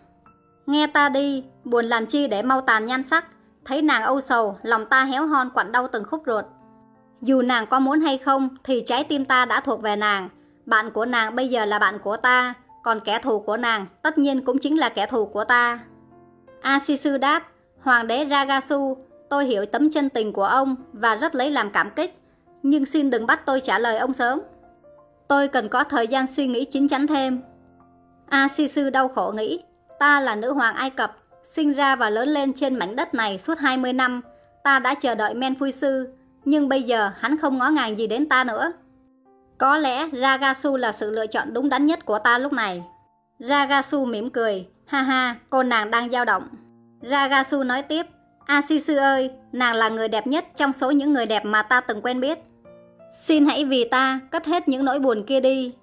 Nghe ta đi, buồn làm chi để mau tàn nhan sắc, Thấy nàng âu sầu, lòng ta héo hon quặn đau từng khúc ruột. Dù nàng có muốn hay không, thì trái tim ta đã thuộc về nàng. Bạn của nàng bây giờ là bạn của ta, còn kẻ thù của nàng tất nhiên cũng chính là kẻ thù của ta. Asisu đáp, Hoàng đế Ragasu, tôi hiểu tấm chân tình của ông và rất lấy làm cảm kích, nhưng xin đừng bắt tôi trả lời ông sớm. Tôi cần có thời gian suy nghĩ chín chắn thêm. Asisu đau khổ nghĩ, ta là nữ hoàng Ai Cập, Sinh ra và lớn lên trên mảnh đất này suốt 20 năm, ta đã chờ đợi Men Phui Sư, nhưng bây giờ hắn không ngó ngàng gì đến ta nữa. Có lẽ Ragasu là sự lựa chọn đúng đắn nhất của ta lúc này. Ragasu mỉm cười, ha ha, cô nàng đang dao động. Ragasu nói tiếp, Asisu ơi, nàng là người đẹp nhất trong số những người đẹp mà ta từng quen biết. Xin hãy vì ta cất hết những nỗi buồn kia đi.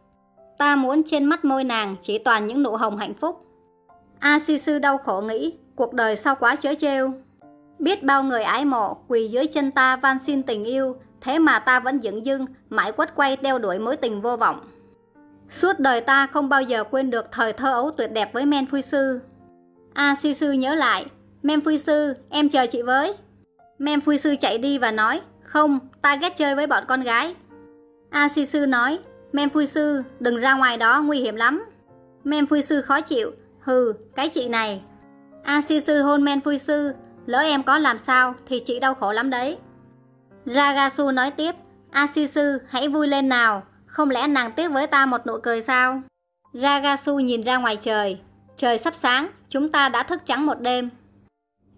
Ta muốn trên mắt môi nàng chỉ toàn những nụ hồng hạnh phúc. A đau khổ nghĩ, cuộc đời sao quá chớ trêu. Biết bao người ái mộ, quỳ dưới chân ta van xin tình yêu, thế mà ta vẫn dựng dưng, mãi quất quay đeo đuổi mối tình vô vọng. Suốt đời ta không bao giờ quên được thời thơ ấu tuyệt đẹp với Men Phui Sư. A Si Sư nhớ lại, Men Phui Sư, em chờ chị với. Men Phui Sư chạy đi và nói, không, ta ghét chơi với bọn con gái. A Si Sư nói, Men Phui Sư, đừng ra ngoài đó, nguy hiểm lắm. Men Phui Sư khó chịu, Hừ, cái chị này. A si sư hôn men phui sư, Lỡ em có làm sao thì chị đau khổ lắm đấy. Ragasu nói tiếp, A Si sư hãy vui lên nào, không lẽ nàng tiếc với ta một nụ cười sao? Ragasu nhìn ra ngoài trời, trời sắp sáng, chúng ta đã thức trắng một đêm.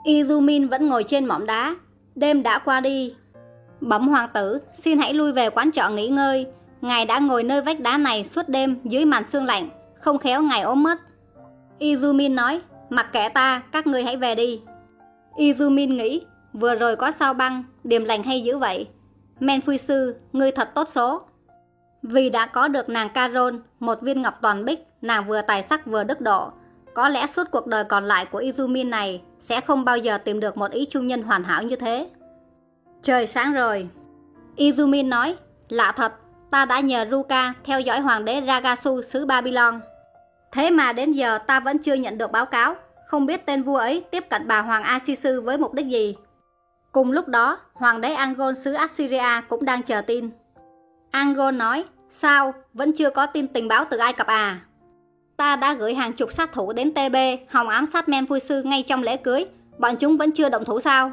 Izumin vẫn ngồi trên mỏm đá, đêm đã qua đi. Bẩm hoàng tử, xin hãy lui về quán trọ nghỉ ngơi, ngài đã ngồi nơi vách đá này suốt đêm dưới màn sương lạnh, không khéo ngài ốm mất. Izumin nói, mặc kệ ta, các ngươi hãy về đi. Izumin nghĩ, vừa rồi có sao băng, điềm lành hay dữ vậy. Men Phui Sư, ngươi thật tốt số. Vì đã có được nàng Caron, một viên ngọc toàn bích, nàng vừa tài sắc vừa đức độ. Có lẽ suốt cuộc đời còn lại của Izumi này sẽ không bao giờ tìm được một ý trung nhân hoàn hảo như thế. Trời sáng rồi. Izumi nói, lạ thật, ta đã nhờ Ruka theo dõi hoàng đế Ragasu xứ Babylon. Thế mà đến giờ ta vẫn chưa nhận được báo cáo, không biết tên vua ấy tiếp cận bà Hoàng Asisu với mục đích gì. Cùng lúc đó, Hoàng đế Angol xứ Assyria cũng đang chờ tin. Angol nói, sao, vẫn chưa có tin tình báo từ Ai Cập à? Ta đã gửi hàng chục sát thủ đến TB hòng ám sát men vui sư ngay trong lễ cưới, bọn chúng vẫn chưa động thủ sao?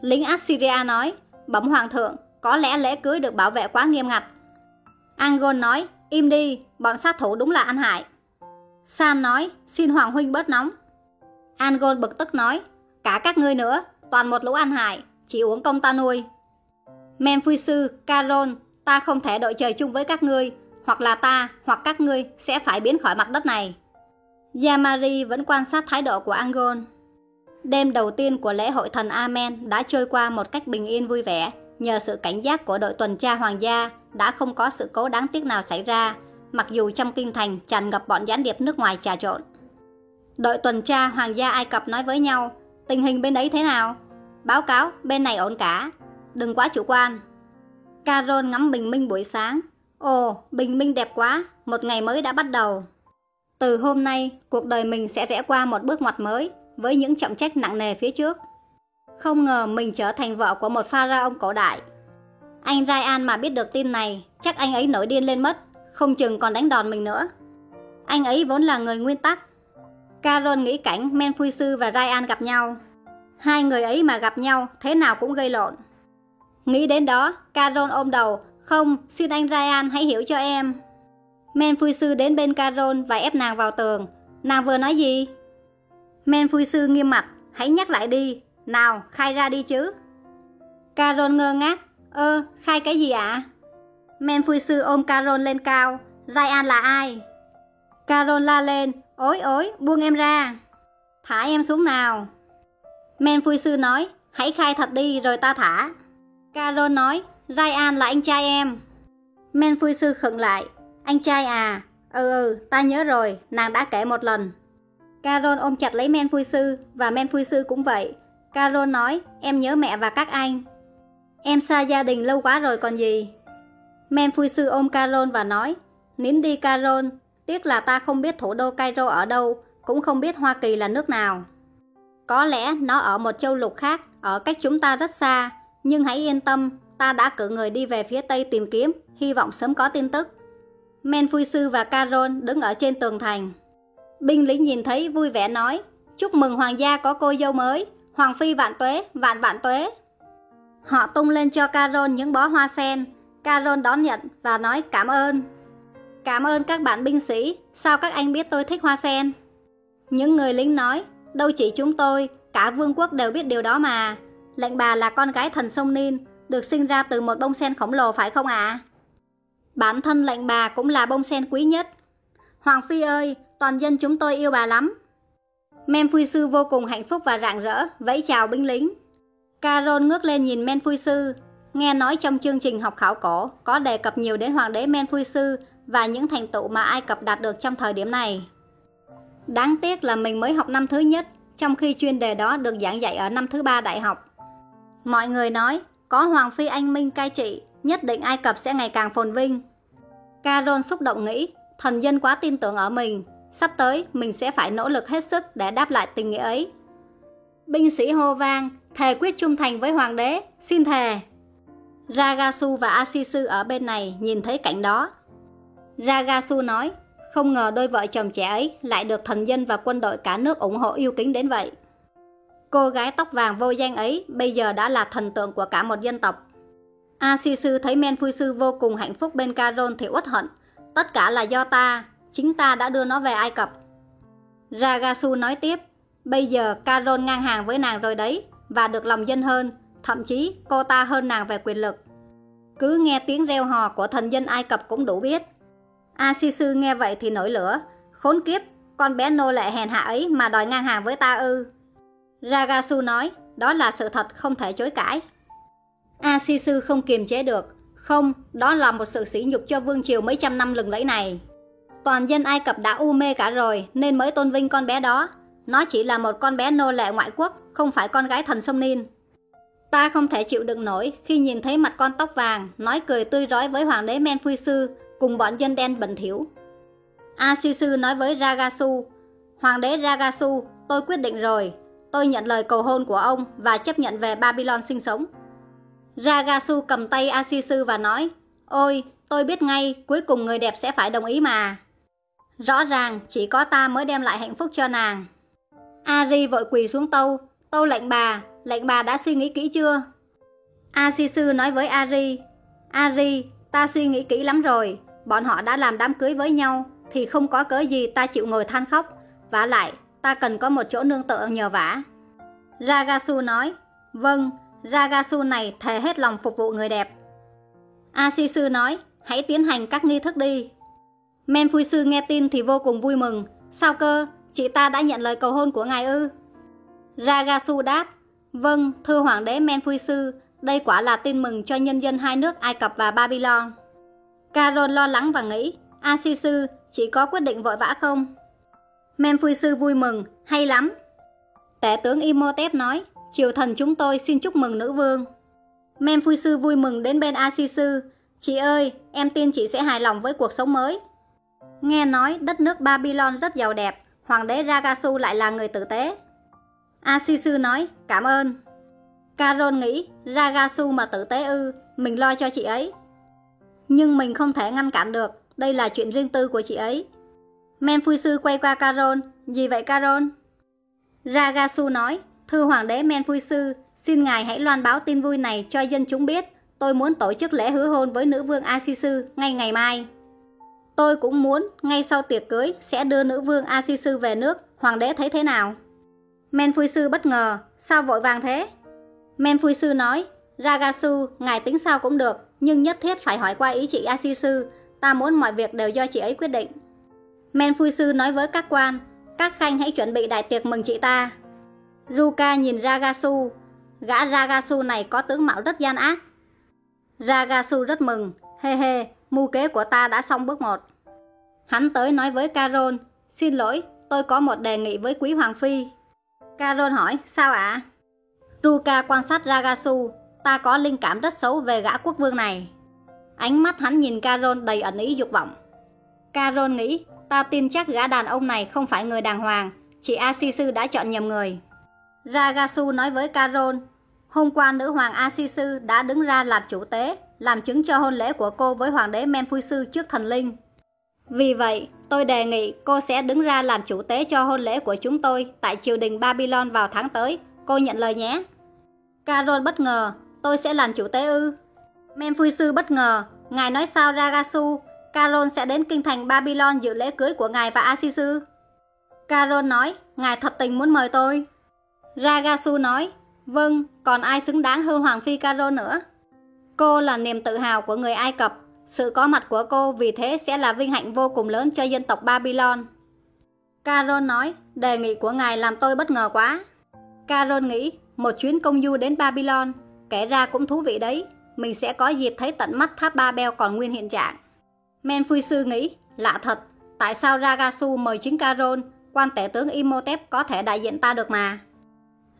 Lính Assyria nói, bẩm hoàng thượng, có lẽ lễ cưới được bảo vệ quá nghiêm ngặt. Angon nói, im đi, bọn sát thủ đúng là ăn hại. San nói, xin hoàng huynh bớt nóng. Angon bực tức nói, cả các ngươi nữa, toàn một lũ ăn hại, chỉ uống công ta nuôi. Memphui sư, Caron, ta không thể đội trời chung với các ngươi, hoặc là ta, hoặc các ngươi sẽ phải biến khỏi mặt đất này. Yamari vẫn quan sát thái độ của Angon. Đêm đầu tiên của lễ hội thần Amen đã trôi qua một cách bình yên vui vẻ, nhờ sự cảnh giác của đội tuần tra hoàng gia đã không có sự cố đáng tiếc nào xảy ra, mặc dù trong kinh thành tràn ngập bọn gián điệp nước ngoài trà trộn. Đội tuần tra hoàng gia Ai Cập nói với nhau, tình hình bên đấy thế nào? Báo cáo, bên này ổn cả, đừng quá chủ quan. Carol ngắm bình minh buổi sáng. Ồ, bình minh đẹp quá, một ngày mới đã bắt đầu. Từ hôm nay, cuộc đời mình sẽ rẽ qua một bước ngoặt mới, với những trọng trách nặng nề phía trước. Không ngờ mình trở thành vợ của một pharaoh cổ đại. Anh Ryan mà biết được tin này, chắc anh ấy nổi điên lên mất, không chừng còn đánh đòn mình nữa. Anh ấy vốn là người nguyên tắc. Carol nghĩ cảnh Menfui Sư và Ryan gặp nhau. Hai người ấy mà gặp nhau, thế nào cũng gây lộn. Nghĩ đến đó, Carol ôm đầu, không, xin anh Ryan hãy hiểu cho em. Men Phui Sư đến bên Carol và ép nàng vào tường. Nàng vừa nói gì? Men Phui Sư nghiêm mặt, hãy nhắc lại đi, nào, khai ra đi chứ. Carol ngơ ngác, ơ, khai cái gì ạ? À? Phui Sư ôm Carol lên cao, Ryan là ai? Carol la lên, ối ối, buông em ra. Thả em xuống nào. Men Phui Sư nói, hãy khai thật đi rồi ta thả. Carol nói, Ryan là anh trai em. Menfui Sư khựng lại, anh trai à, ừ ừ, ta nhớ rồi, nàng đã kể một lần. Carol ôm chặt lấy Menfui Sư và Menfui Sư cũng vậy. Carol nói, em nhớ mẹ và các anh. Em xa gia đình lâu quá rồi còn gì. Menfui Sư ôm Carol và nói, nín đi Carol, tiếc là ta không biết thủ đô Cairo ở đâu, cũng không biết Hoa Kỳ là nước nào. Có lẽ nó ở một châu lục khác, ở cách chúng ta rất xa, nhưng hãy yên tâm, ta đã cử người đi về phía Tây tìm kiếm, hy vọng sớm có tin tức. Men Phui Sư và Carol đứng ở trên tường thành. Binh lính nhìn thấy vui vẻ nói, chúc mừng hoàng gia có cô dâu mới, hoàng phi vạn tuế, vạn vạn tuế. Họ tung lên cho Carol những bó hoa sen, Carol đón nhận và nói cảm ơn. Cảm ơn các bạn binh sĩ, sao các anh biết tôi thích hoa sen? Những người lính nói, đâu chỉ chúng tôi, cả vương quốc đều biết điều đó mà. Lệnh bà là con gái thần sông Nin, được sinh ra từ một bông sen khổng lồ phải không ạ? À? Bản thân lệnh bà cũng là bông sen quý nhất. Hoàng Phi ơi, toàn dân chúng tôi yêu bà lắm. Men Phui Sư vô cùng hạnh phúc và rạng rỡ, vẫy chào binh lính. Carol ngước lên nhìn Men Phui Sư, nghe nói trong chương trình học khảo cổ có đề cập nhiều đến hoàng đế Men Phui Sư và những thành tựu mà Ai Cập đạt được trong thời điểm này. Đáng tiếc là mình mới học năm thứ nhất, trong khi chuyên đề đó được giảng dạy ở năm thứ ba đại học. Mọi người nói, có Hoàng Phi Anh Minh cai trị, nhất định Ai Cập sẽ ngày càng phồn vinh. caron xúc động nghĩ, thần dân quá tin tưởng ở mình, sắp tới mình sẽ phải nỗ lực hết sức để đáp lại tình nghĩa ấy. Binh sĩ hô vang, thề quyết trung thành với hoàng đế, xin thề. Ragasu và Asisu ở bên này nhìn thấy cảnh đó. Ragasu nói, không ngờ đôi vợ chồng trẻ ấy lại được thần dân và quân đội cả nước ủng hộ yêu kính đến vậy. Cô gái tóc vàng vô danh ấy bây giờ đã là thần tượng của cả một dân tộc. A Si Sư thấy Men Phui Sư vô cùng hạnh phúc bên Caron thì uất hận. Tất cả là do ta, chính ta đã đưa nó về Ai Cập. Ragasu nói tiếp, bây giờ Caron ngang hàng với nàng rồi đấy, và được lòng dân hơn, thậm chí cô ta hơn nàng về quyền lực. Cứ nghe tiếng reo hò của thần dân Ai Cập cũng đủ biết. A Si Sư nghe vậy thì nổi lửa, khốn kiếp, con bé nô lệ hèn hạ ấy mà đòi ngang hàng với ta ư. Ragasu nói, đó là sự thật không thể chối cãi. A Si không kiềm chế được, không, đó là một sự sỉ nhục cho vương triều mấy trăm năm lừng lẫy này. Toàn dân Ai Cập đã u mê cả rồi nên mới tôn vinh con bé đó. Nó chỉ là một con bé nô lệ ngoại quốc, không phải con gái thần sông Nin. Ta không thể chịu đựng nổi khi nhìn thấy mặt con tóc vàng nói cười tươi rói với hoàng đế Men Phui Sư cùng bọn dân đen bẩn thỉu. A Si nói với Ragasu, Hoàng đế Ragasu, tôi quyết định rồi, tôi nhận lời cầu hôn của ông và chấp nhận về Babylon sinh sống. Ragasu cầm tay Asisu Sư và nói, Ôi, tôi biết ngay, cuối cùng người đẹp sẽ phải đồng ý mà. Rõ ràng chỉ có ta mới đem lại hạnh phúc cho nàng. Ari vội quỳ xuống tâu, tâu lệnh bà, lệnh bà đã suy nghĩ kỹ chưa? Asisu Sư nói với Ari, Ari, ta suy nghĩ kỹ lắm rồi, bọn họ đã làm đám cưới với nhau, thì không có cớ gì ta chịu ngồi than khóc, và lại, ta cần có một chỗ nương tựa nhờ vả. Ragasu nói, vâng, Ragasu này thề hết lòng phục vụ người đẹp. Asisu nói, hãy tiến hành các nghi thức đi. Menfui Sư nghe tin thì vô cùng vui mừng. Sao cơ, chị ta đã nhận lời cầu hôn của ngài ư? Ragasu đáp, Vâng, thưa Hoàng đế Menfui Sư, đây quả là tin mừng cho nhân dân hai nước Ai Cập và Babylon. Carol lo lắng và nghĩ, Asisu, chị chỉ có quyết định vội vã không? Men Sư vui mừng, hay lắm. Tể tướng Imhotep nói, triều thần chúng tôi xin chúc mừng nữ vương. Men Sư vui mừng đến bên A chị ơi, em tin chị sẽ hài lòng với cuộc sống mới. Nghe nói đất nước Babylon rất giàu đẹp, hoàng đế Ragasu lại là người tử tế. Asisu nói, cảm ơn. Carol nghĩ, Ragasu mà tử tế ư, mình lo cho chị ấy. Nhưng mình không thể ngăn cản được, đây là chuyện riêng tư của chị ấy. Men Phu Sư quay qua Carol, gì vậy Carol? Ragasu nói, thưa hoàng đế Men Phu Sư, xin ngài hãy loan báo tin vui này cho dân chúng biết. Tôi muốn tổ chức lễ hứa hôn với nữ vương Asisu ngay ngày mai. Tôi cũng muốn, ngay sau tiệc cưới, sẽ đưa nữ vương Asisu về nước, hoàng đế thấy thế nào? Men Phu Sư bất ngờ, sao vội vàng thế? Men Phu Sư nói, Ragasu, ngài tính sao cũng được, nhưng nhất thiết phải hỏi qua ý chị Asisu, ta muốn mọi việc đều do chị ấy quyết định. Men Phui Sư nói với các quan, các khanh hãy chuẩn bị đại tiệc mừng chị ta. Ruka nhìn Ragasu, gã Ragasu này có tướng mạo rất gian ác. Ragasu rất mừng, hê hê, mưu kế của ta đã xong bước một. Hắn tới nói với Carol, xin lỗi, tôi có một đề nghị với quý hoàng phi. Carol hỏi, sao ạ? Ruka quan sát Ragasu, ta có linh cảm rất xấu về gã quốc vương này. Ánh mắt hắn nhìn Carol đầy ẩn ý dục vọng. Carol nghĩ, ta tin chắc gã đàn ông này không phải người đàng hoàng, chị Asisu đã chọn nhầm người. Ragasu nói với Carol, hôm qua nữ hoàng Asisu đã đứng ra làm chủ tế, làm chứng cho hôn lễ của cô với hoàng đế Memphisu trước thần linh. Vì vậy, tôi đề nghị cô sẽ đứng ra làm chủ tế cho hôn lễ của chúng tôi tại triều đình Babylon vào tháng tới. Cô nhận lời nhé. Carol bất ngờ, tôi sẽ làm chủ tế ư. Memphisu bất ngờ, ngài nói sao Ragasu, Caron sẽ đến kinh thành Babylon dự lễ cưới của ngài và Asisu. Caron nói, ngài thật tình muốn mời tôi. Ragasu nói, vâng, còn ai xứng đáng hơn Hoàng Phi Caron nữa. Cô là niềm tự hào của người Ai Cập, sự có mặt của cô vì thế sẽ là vinh hạnh vô cùng lớn cho dân tộc Babylon. Caron nói, đề nghị của ngài làm tôi bất ngờ quá. Caron nghĩ, một chuyến công du đến Babylon, kể ra cũng thú vị đấy, mình sẽ có dịp thấy tận mắt tháp Babel còn nguyên hiện trạng. Men Phui Sư nghĩ, lạ thật, tại sao Ragasu mời chính Caron, quan tể tướng Imhotep có thể đại diện ta được mà.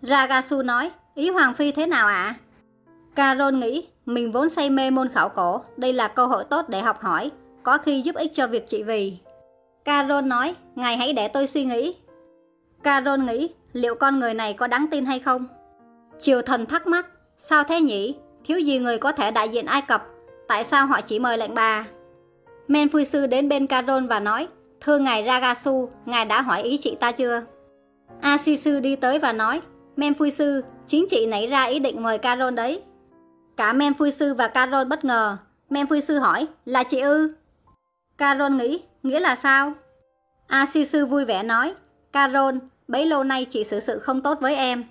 Ragasu nói, ý Hoàng Phi thế nào ạ? À? Caron nghĩ, mình vốn say mê môn khảo cổ, đây là cơ hội tốt để học hỏi, có khi giúp ích cho việc trị vì. Caron nói, ngài hãy để tôi suy nghĩ. Caron nghĩ, liệu con người này có đáng tin hay không? Triều thần thắc mắc, sao thế nhỉ? Thiếu gì người có thể đại diện Ai Cập, tại sao họ chỉ mời lệnh bà? Men Phui Sư đến bên Caron và nói, thưa ngài Ragasu, ngài đã hỏi ý chị ta chưa? A Si Sư đi tới và nói, Men Phui Sư, chính chị nảy ra ý định mời Caron đấy. Cả Men Phui Sư và Caron bất ngờ. Men Phui Sư hỏi, là chị ư? Caron nghĩ, nghĩa là sao? A Si Sư vui vẻ nói, Caron, bấy lâu nay chị xử sự không tốt với em.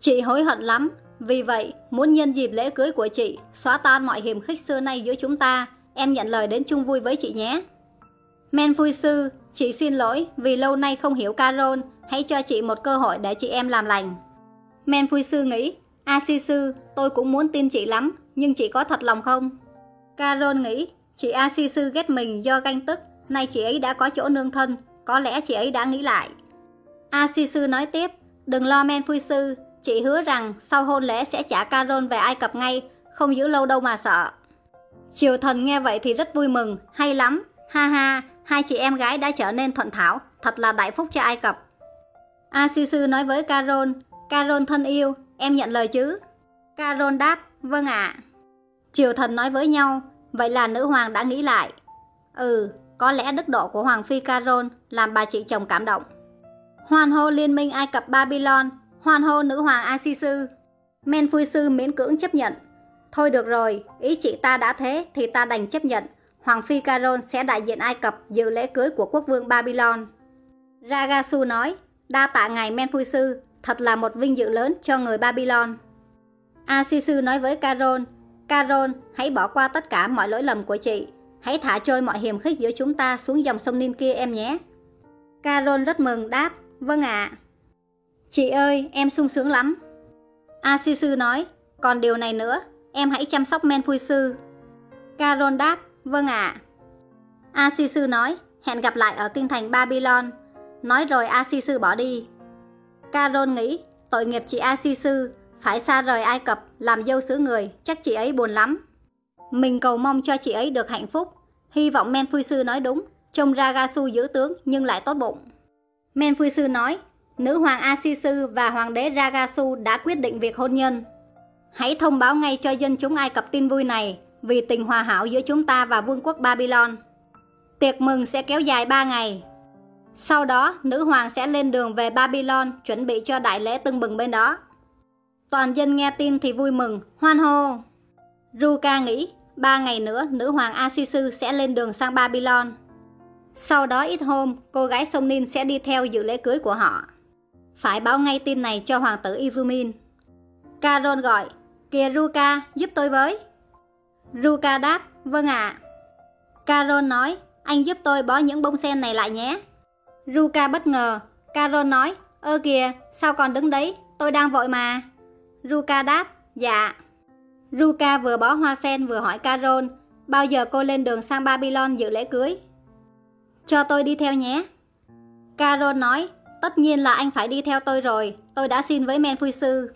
Chị hối hận lắm, vì vậy muốn nhân dịp lễ cưới của chị, xóa tan mọi hiềm khích xưa nay giữa chúng ta, em nhận lời đến chung vui với chị nhé. Men vui Sư, chị xin lỗi vì lâu nay không hiểu Carol, hãy cho chị một cơ hội để chị em làm lành. Men vui Sư nghĩ, A Si Sư, tôi cũng muốn tin chị lắm, nhưng chị có thật lòng không? Carol nghĩ, chị A Si Sư ghét mình do ganh tức, nay chị ấy đã có chỗ nương thân, có lẽ chị ấy đã nghĩ lại. A Si Sư nói tiếp, đừng lo Men vui Sư, chị hứa rằng sau hôn lễ sẽ trả Carol về Ai Cập ngay, không giữ lâu đâu mà sợ. Triều thần nghe vậy thì rất vui mừng, hay lắm, ha ha, hai chị em gái đã trở nên thuận thảo, thật là đại phúc cho Ai Cập. A Sư nói với Carol, Carol thân yêu, em nhận lời chứ? Carol đáp, vâng ạ. Triều thần nói với nhau, vậy là nữ hoàng đã nghĩ lại. Ừ, có lẽ đức độ của Hoàng Phi Carol làm bà chị chồng cảm động. Hoan hô liên minh Ai Cập Babylon, hoan hô nữ hoàng Asisu. Men Phui Sư miễn cưỡng chấp nhận. Thôi được rồi, ý chị ta đã thế thì ta đành chấp nhận. Hoàng Phi Carol sẽ đại diện Ai Cập dự lễ cưới của quốc vương Babylon. Ragasu nói, đa tạ ngài Men Sư, thật là một vinh dự lớn cho người Babylon. Asisu nói với Carol, Carol, hãy bỏ qua tất cả mọi lỗi lầm của chị. Hãy thả trôi mọi hiềm khích giữa chúng ta xuống dòng sông Nin kia em nhé. Carol rất mừng đáp, vâng ạ. Chị ơi, em sung sướng lắm. Asisu nói, còn điều này nữa, em hãy chăm sóc men phui sư. Carol đáp, vâng ạ. Asisu nói, hẹn gặp lại ở kinh thành Babylon. Nói rồi Asisu bỏ đi. Carol nghĩ, tội nghiệp chị Asisu, phải xa rời Ai Cập làm dâu xứ người, chắc chị ấy buồn lắm. Mình cầu mong cho chị ấy được hạnh phúc. Hy vọng Men Phui Sư nói đúng, trông Ragasu giữ tướng nhưng lại tốt bụng. Men Phui Sư nói, nữ hoàng Asisu và hoàng đế Ragasu đã quyết định việc hôn nhân. Hãy thông báo ngay cho dân chúng Ai Cập tin vui này vì tình hòa hảo giữa chúng ta và vương quốc Babylon. Tiệc mừng sẽ kéo dài 3 ngày. Sau đó, nữ hoàng sẽ lên đường về Babylon chuẩn bị cho đại lễ tưng bừng bên đó. Toàn dân nghe tin thì vui mừng, hoan hô. Ruka nghĩ ba ngày nữa nữ hoàng Asisu sẽ lên đường sang Babylon. Sau đó ít hôm, cô gái sông Nin sẽ đi theo dự lễ cưới của họ. Phải báo ngay tin này cho hoàng tử Izumin. Carol gọi, kìa Ruka, giúp tôi với. Ruka đáp, vâng ạ. À. Carol nói, anh giúp tôi bó những bông sen này lại nhé. Ruka bất ngờ, Carol nói, ơ kìa, sao còn đứng đấy, tôi đang vội mà. Ruka đáp, dạ. Ruka vừa bó hoa sen vừa hỏi Carol, bao giờ cô lên đường sang Babylon dự lễ cưới? Cho tôi đi theo nhé. Carol nói, tất nhiên là anh phải đi theo tôi rồi, tôi đã xin với men phui sư.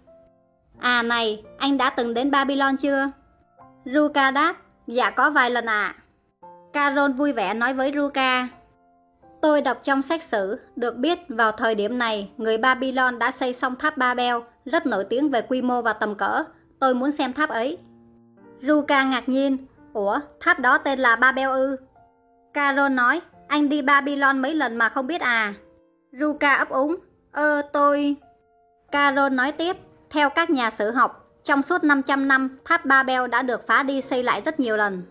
À này, anh đã từng đến Babylon chưa? Ruka đáp, dạ có vài lần ạ. À. Carol vui vẻ nói với Ruka. Tôi đọc trong sách sử, được biết vào thời điểm này, người Babylon đã xây xong tháp Babel, rất nổi tiếng về quy mô và tầm cỡ. Tôi muốn xem tháp ấy. Ruka ngạc nhiên, Ủa, tháp đó tên là Babel ư? Carol nói, anh đi Babylon mấy lần mà không biết à? Ruka ấp úng, ơ tôi... Carol nói tiếp, theo các nhà sử học, trong suốt 500 năm, tháp Babel đã được phá đi xây lại rất nhiều lần.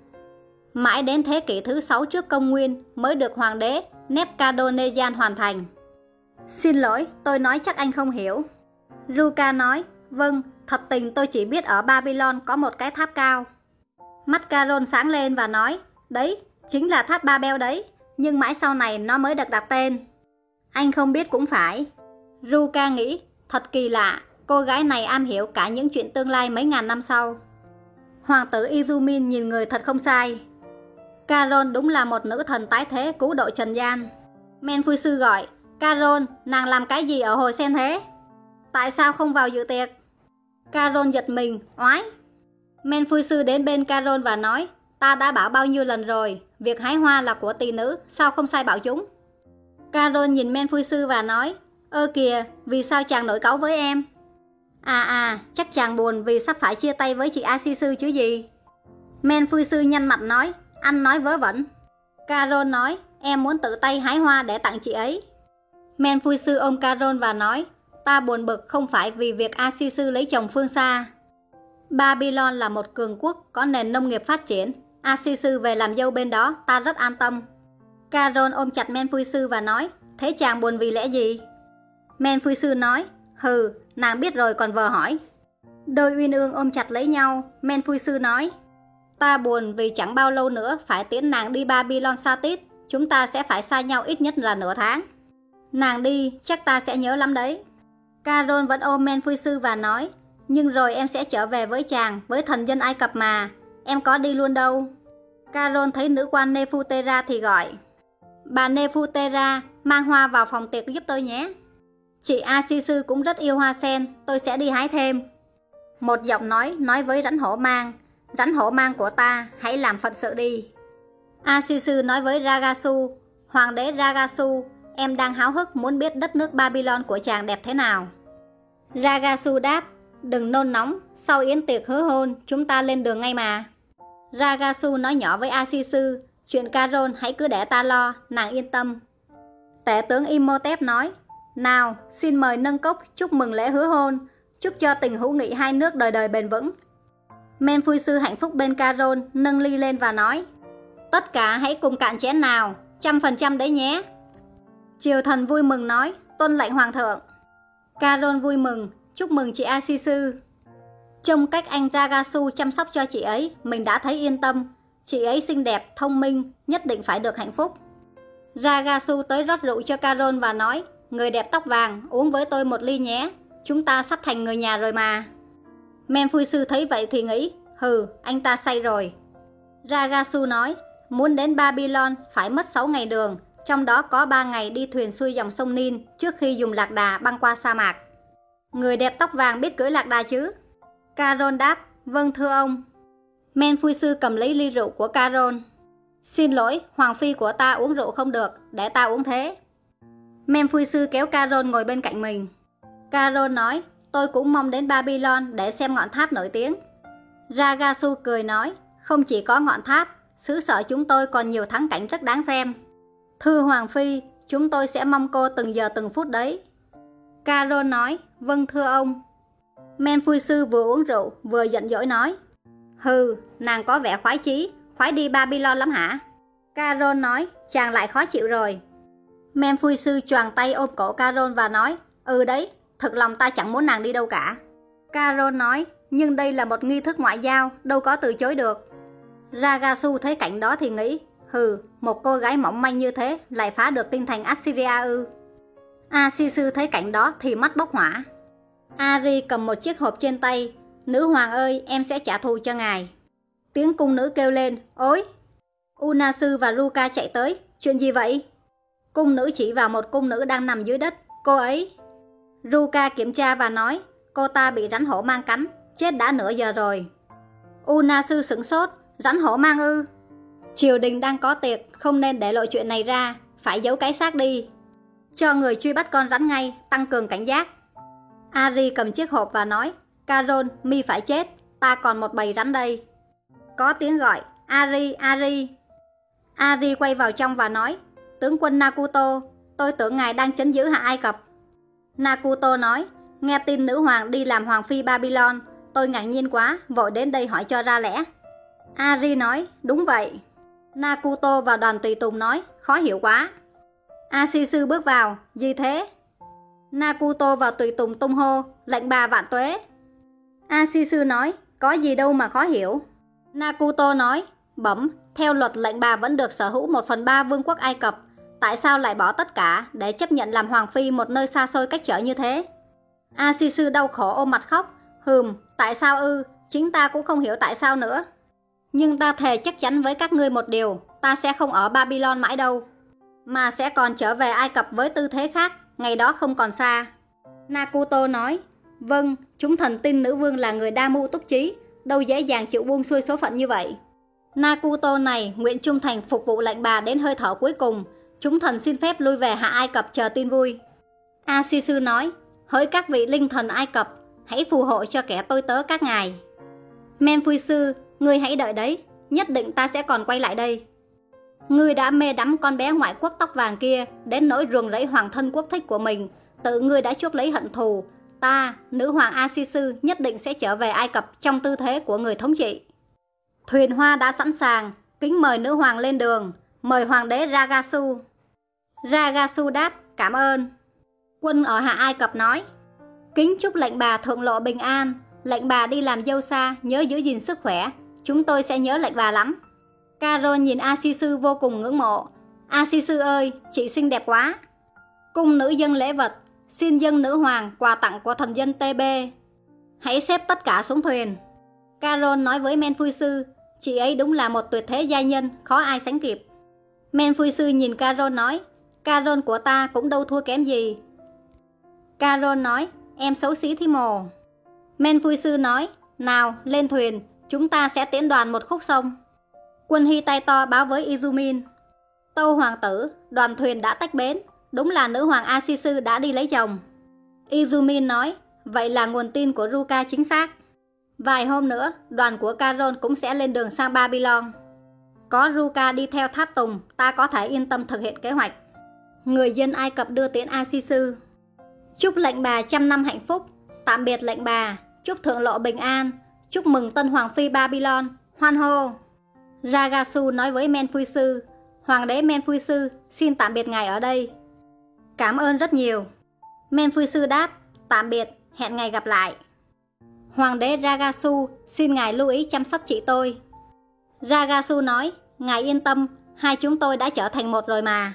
Mãi đến thế kỷ thứ 6 trước công nguyên mới được hoàng đế Nebuchadnezzar hoàn thành. Xin lỗi, tôi nói chắc anh không hiểu. Ruka nói, vâng, thật tình tôi chỉ biết ở Babylon có một cái tháp cao. Mắt Caron sáng lên và nói, đấy, chính là tháp Babel đấy, nhưng mãi sau này nó mới được đặt tên. Anh không biết cũng phải. Ruka nghĩ, thật kỳ lạ, cô gái này am hiểu cả những chuyện tương lai mấy ngàn năm sau. Hoàng tử Izumin nhìn người thật không sai. Carol đúng là một nữ thần tái thế cứu độ trần gian. Men Phu Sư gọi, Carol, nàng làm cái gì ở hồi sen thế? Tại sao không vào dự tiệc? Carol giật mình, oái. Men Phu Sư đến bên Carol và nói, ta đã bảo bao nhiêu lần rồi, việc hái hoa là của tỷ nữ, sao không sai bảo chúng? Carol nhìn Men Phu Sư và nói, ơ kìa, vì sao chàng nổi cáu với em? À à, chắc chàng buồn vì sắp phải chia tay với chị Asisu Sư chứ gì? Men Phu Sư nhanh mặt nói, anh nói vớ vẩn. Carol nói, em muốn tự tay hái hoa để tặng chị ấy. Men Phu Sư ôm Carol và nói, ta buồn bực không phải vì việc Asisu sư lấy chồng phương xa. Babylon là một cường quốc có nền nông nghiệp phát triển. Asisu sư về làm dâu bên đó, ta rất an tâm. Carol ôm chặt Men Phu Sư và nói, thế chàng buồn vì lẽ gì? Men Phu Sư nói, hừ, nàng biết rồi còn vờ hỏi. Đôi uyên ương ôm chặt lấy nhau, Men Phui Sư nói, ta buồn vì chẳng bao lâu nữa phải tiễn nàng đi Babylon Satit, chúng ta sẽ phải xa nhau ít nhất là nửa tháng. Nàng đi, chắc ta sẽ nhớ lắm đấy. Caron vẫn ôm Men Phui Sư và nói, nhưng rồi em sẽ trở về với chàng, với thần dân Ai Cập mà, em có đi luôn đâu. Caron thấy nữ quan Nefutera thì gọi, Bà Nefutera, mang hoa vào phòng tiệc giúp tôi nhé. Chị a sư sư cũng rất yêu hoa sen, tôi sẽ đi hái thêm. Một giọng nói nói với rắn hổ mang, rắn hổ mang của ta, hãy làm phận sự đi. a sư sư nói với Ragasu, Hoàng đế Ragasu, em đang háo hức muốn biết đất nước Babylon của chàng đẹp thế nào. Ragasu đáp, đừng nôn nóng, sau yến tiệc hứa hôn, chúng ta lên đường ngay mà. Ragasu nói nhỏ với a sư sư chuyện Carol hãy cứ để ta lo, nàng yên tâm. Tể tướng Imhotep nói, nào, xin mời nâng cốc chúc mừng lễ hứa hôn, chúc cho tình hữu nghị hai nước đời đời bền vững. Men phui sư hạnh phúc bên Carol nâng ly lên và nói, tất cả hãy cùng cạn chén nào, trăm phần trăm đấy nhé. Triều thần vui mừng nói, tuân lệnh hoàng thượng. Carol vui mừng, chúc mừng chị Asisu. Trong cách anh Ragasu chăm sóc cho chị ấy, mình đã thấy yên tâm. Chị ấy xinh đẹp, thông minh, nhất định phải được hạnh phúc. Ragasu tới rót rượu cho Carol và nói, người đẹp tóc vàng, uống với tôi một ly nhé. Chúng ta sắp thành người nhà rồi mà. Men phui sư thấy vậy thì nghĩ, hừ, anh ta say rồi. Ragasu nói, muốn đến Babylon phải mất 6 ngày đường, trong đó có 3 ngày đi thuyền xuôi dòng sông Nin trước khi dùng lạc đà băng qua sa mạc. Người đẹp tóc vàng biết cưỡi lạc đà chứ? Caron đáp, vâng thưa ông. Men phui sư cầm lấy ly rượu của Caron. Xin lỗi, hoàng phi của ta uống rượu không được, để ta uống thế. Memphui sư kéo Carol ngồi bên cạnh mình. Carol nói, tôi cũng mong đến Babylon để xem ngọn tháp nổi tiếng. Ragasu cười nói, không chỉ có ngọn tháp, xứ sở chúng tôi còn nhiều thắng cảnh rất đáng xem. Thưa Hoàng Phi, chúng tôi sẽ mong cô từng giờ từng phút đấy. Carol nói, vâng thưa ông. Men phui sư vừa uống rượu, vừa giận dỗi nói. Hừ, nàng có vẻ khoái chí, khoái đi Babylon lắm hả? Carol nói, chàng lại khó chịu rồi. Men phui sư choàng tay ôm cổ Carol và nói, ừ đấy, thật lòng ta chẳng muốn nàng đi đâu cả. Carol nói, nhưng đây là một nghi thức ngoại giao, đâu có từ chối được. Ragasu thấy cảnh đó thì nghĩ, hừ, một cô gái mỏng manh như thế lại phá được tinh thành Assyria ư. Asisu thấy cảnh đó thì mắt bốc hỏa. Ari cầm một chiếc hộp trên tay, nữ hoàng ơi, em sẽ trả thù cho ngài. Tiếng cung nữ kêu lên, ối! Unasu và Ruka chạy tới, chuyện gì vậy? Cung nữ chỉ vào một cung nữ đang nằm dưới đất, cô ấy. Ruka kiểm tra và nói, cô ta bị rắn hổ mang cắn, chết đã nửa giờ rồi. Unasu sửng sốt, rắn hổ mang ư. Triều đình đang có tiệc, không nên để lộ chuyện này ra, phải giấu cái xác đi. Cho người truy bắt con rắn ngay, tăng cường cảnh giác. Ari cầm chiếc hộp và nói, Carol, mi phải chết, ta còn một bầy rắn đây. Có tiếng gọi, Ari, Ari. Ari quay vào trong và nói, tướng quân Nakuto, tôi tưởng ngài đang chấn giữ hạ Ai Cập. Nakuto nói, nghe tin nữ hoàng đi làm hoàng phi Babylon, tôi ngạc nhiên quá, vội đến đây hỏi cho ra lẽ. Ari nói, đúng vậy. Nakuto và đoàn tùy tùng nói, khó hiểu quá. Asisu bước vào, gì thế? Nakuto và tùy tùng tung hô, lệnh bà vạn tuế. Asisu nói, có gì đâu mà khó hiểu. Nakuto nói, bẩm, theo luật lệnh bà vẫn được sở hữu một phần ba vương quốc Ai Cập, tại sao lại bỏ tất cả để chấp nhận làm hoàng phi một nơi xa xôi cách trở như thế? A si sư đau khổ ôm mặt khóc, hừm, tại sao ư, chính ta cũng không hiểu tại sao nữa. Nhưng ta thề chắc chắn với các ngươi một điều, ta sẽ không ở Babylon mãi đâu, mà sẽ còn trở về Ai Cập với tư thế khác, ngày đó không còn xa. Nakuto nói, vâng, chúng thần tin nữ vương là người đa mưu túc trí, đâu dễ dàng chịu buông xuôi số phận như vậy. Nakuto này nguyện trung thành phục vụ lệnh bà đến hơi thở cuối cùng, chúng thần xin phép lui về hạ Ai Cập chờ tin vui. A Si Sư nói, hỡi các vị linh thần Ai Cập, hãy phù hộ cho kẻ tôi tớ các ngài. Men Phui Sư, ngươi hãy đợi đấy, nhất định ta sẽ còn quay lại đây. Ngươi đã mê đắm con bé ngoại quốc tóc vàng kia đến nỗi ruồng rẫy hoàng thân quốc thích của mình, tự ngươi đã chuốc lấy hận thù. Ta, nữ hoàng A Si Sư nhất định sẽ trở về Ai Cập trong tư thế của người thống trị. Thuyền hoa đã sẵn sàng, kính mời nữ hoàng lên đường, mời hoàng đế Ragasu. Ragasu đáp, cảm ơn. Quân ở Hạ Ai Cập nói, kính chúc lệnh bà thượng lộ bình an, lệnh bà đi làm dâu xa, nhớ giữ gìn sức khỏe, chúng tôi sẽ nhớ lệnh bà lắm. Carol nhìn Asisu vô cùng ngưỡng mộ. Asisu ơi, chị xinh đẹp quá. Cung nữ dân lễ vật, xin dân nữ hoàng quà tặng của thần dân TB. Hãy xếp tất cả xuống thuyền. Carol nói với Menfui sư, chị ấy đúng là một tuyệt thế gia nhân, khó ai sánh kịp. Menfui sư nhìn Carol nói, Carol của ta cũng đâu thua kém gì. Carol nói, em xấu xí thi mồ. Menfui sư nói, nào, lên thuyền, chúng ta sẽ tiến đoàn một khúc sông. Quân Hy tay to báo với Izumin. Tâu hoàng tử, đoàn thuyền đã tách bến, đúng là nữ hoàng Asisu đã đi lấy chồng. Izumin nói, vậy là nguồn tin của Ruka chính xác. Vài hôm nữa, đoàn của Caron cũng sẽ lên đường sang Babylon. Có Ruka đi theo tháp tùng, ta có thể yên tâm thực hiện kế hoạch. Người dân Ai Cập đưa tiễn Asisu. Chúc lệnh bà trăm năm hạnh phúc, tạm biệt lệnh bà, chúc thượng lộ bình an, chúc mừng tân hoàng phi Babylon, hoan hô. Ragasu nói với Menfuisu Hoàng đế Menfuisu xin tạm biệt ngài ở đây. Cảm ơn rất nhiều. Menfuisu đáp, tạm biệt, hẹn ngày gặp lại. Hoàng đế Ragasu xin ngài lưu ý chăm sóc chị tôi. Ragasu nói, ngài yên tâm, hai chúng tôi đã trở thành một rồi mà.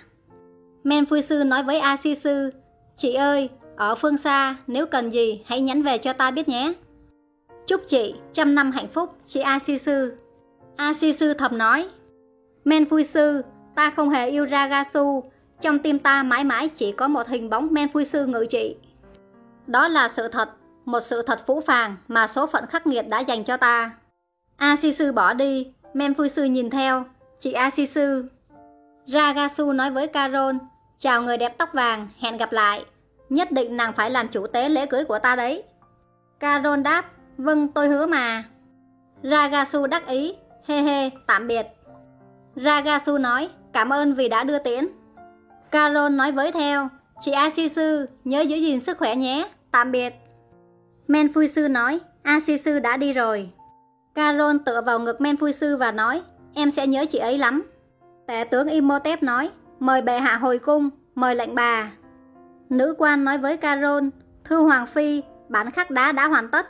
Men Phu sư nói với Asisu, chị ơi, ở phương xa, nếu cần gì hãy nhắn về cho ta biết nhé. Chúc chị trăm năm hạnh phúc, chị Asisu. A Si Sư thầm nói. Men Phu Sư, ta không hề yêu Ragasu. Trong tim ta mãi mãi chỉ có một hình bóng Men Phu Sư ngự trị. Đó là sự thật, một sự thật phũ phàng mà số phận khắc nghiệt đã dành cho ta. A Si Sư bỏ đi, Men Phu Sư nhìn theo Chị A Si Sư Ragasu nói với Carol Chào người đẹp tóc vàng, hẹn gặp lại Nhất định nàng phải làm chủ tế lễ cưới của ta đấy Carol đáp Vâng tôi hứa mà Ragasu đắc ý Hê hê, tạm biệt. Ragasu nói, cảm ơn vì đã đưa tiễn. Carol nói với theo, chị Asisu, nhớ giữ gìn sức khỏe nhé, tạm biệt. Menfui sư nói, Asisu đã đi rồi. Carol tựa vào ngực Menfui sư và nói, em sẽ nhớ chị ấy lắm. Tể tướng Imhotep nói, mời bệ hạ hồi cung, mời lệnh bà. Nữ quan nói với Carol, thư hoàng phi, bản khắc đá đã hoàn tất.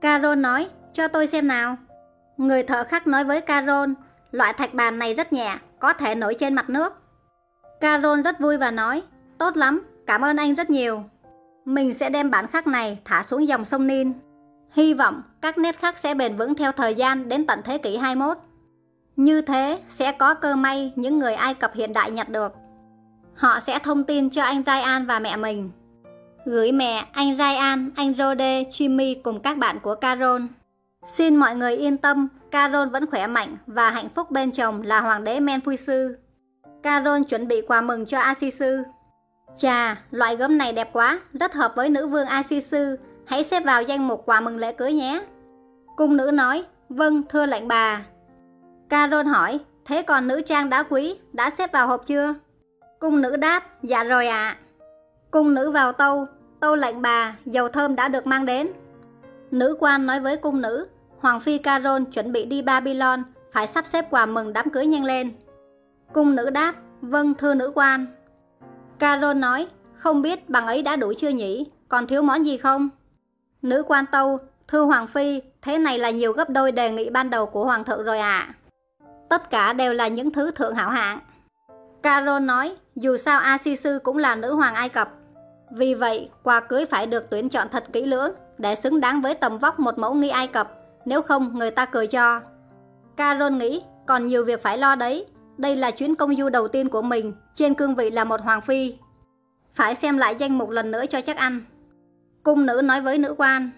Carol nói, cho tôi xem nào. Người thợ khắc nói với Carol, loại thạch bàn này rất nhẹ, có thể nổi trên mặt nước. Carol rất vui và nói, tốt lắm, cảm ơn anh rất nhiều. Mình sẽ đem bản khắc này thả xuống dòng sông Nin. Hy vọng các nét khắc sẽ bền vững theo thời gian đến tận thế kỷ 21. Như thế sẽ có cơ may những người Ai Cập hiện đại nhặt được. Họ sẽ thông tin cho anh Ryan và mẹ mình. Gửi mẹ, anh Ryan, anh Rode, Jimmy cùng các bạn của Carol. Xin mọi người yên tâm, Carol vẫn khỏe mạnh và hạnh phúc bên chồng là hoàng đế Menfuisu. Carol chuẩn bị quà mừng cho Asisu. Chà, loại gấm này đẹp quá, rất hợp với nữ vương Asisu, hãy xếp vào danh mục quà mừng lễ cưới nhé. Cung nữ nói, vâng thưa lệnh bà. Carol hỏi, thế còn nữ trang đá quý, đã xếp vào hộp chưa? Cung nữ đáp, dạ rồi ạ. Cung nữ vào tâu, tâu lệnh bà, dầu thơm đã được mang đến. Nữ quan nói với cung nữ, Hoàng phi Carol chuẩn bị đi Babylon, phải sắp xếp quà mừng đám cưới nhanh lên. Cung nữ đáp, vâng thưa nữ quan. Carol nói, không biết bằng ấy đã đủ chưa nhỉ, còn thiếu món gì không? Nữ quan tâu, thưa Hoàng phi, thế này là nhiều gấp đôi đề nghị ban đầu của Hoàng thượng rồi ạ. À. Tất cả đều là những thứ thượng hảo hạng. Caron nói, dù sao Asisu cũng là nữ hoàng Ai Cập. Vì vậy, quà cưới phải được tuyển chọn thật kỹ lưỡng để xứng đáng với tầm vóc một mẫu nghi Ai Cập nếu không người ta cười cho. Carol nghĩ còn nhiều việc phải lo đấy. Đây là chuyến công du đầu tiên của mình trên cương vị là một hoàng phi. Phải xem lại danh mục lần nữa cho chắc ăn. Cung nữ nói với nữ quan.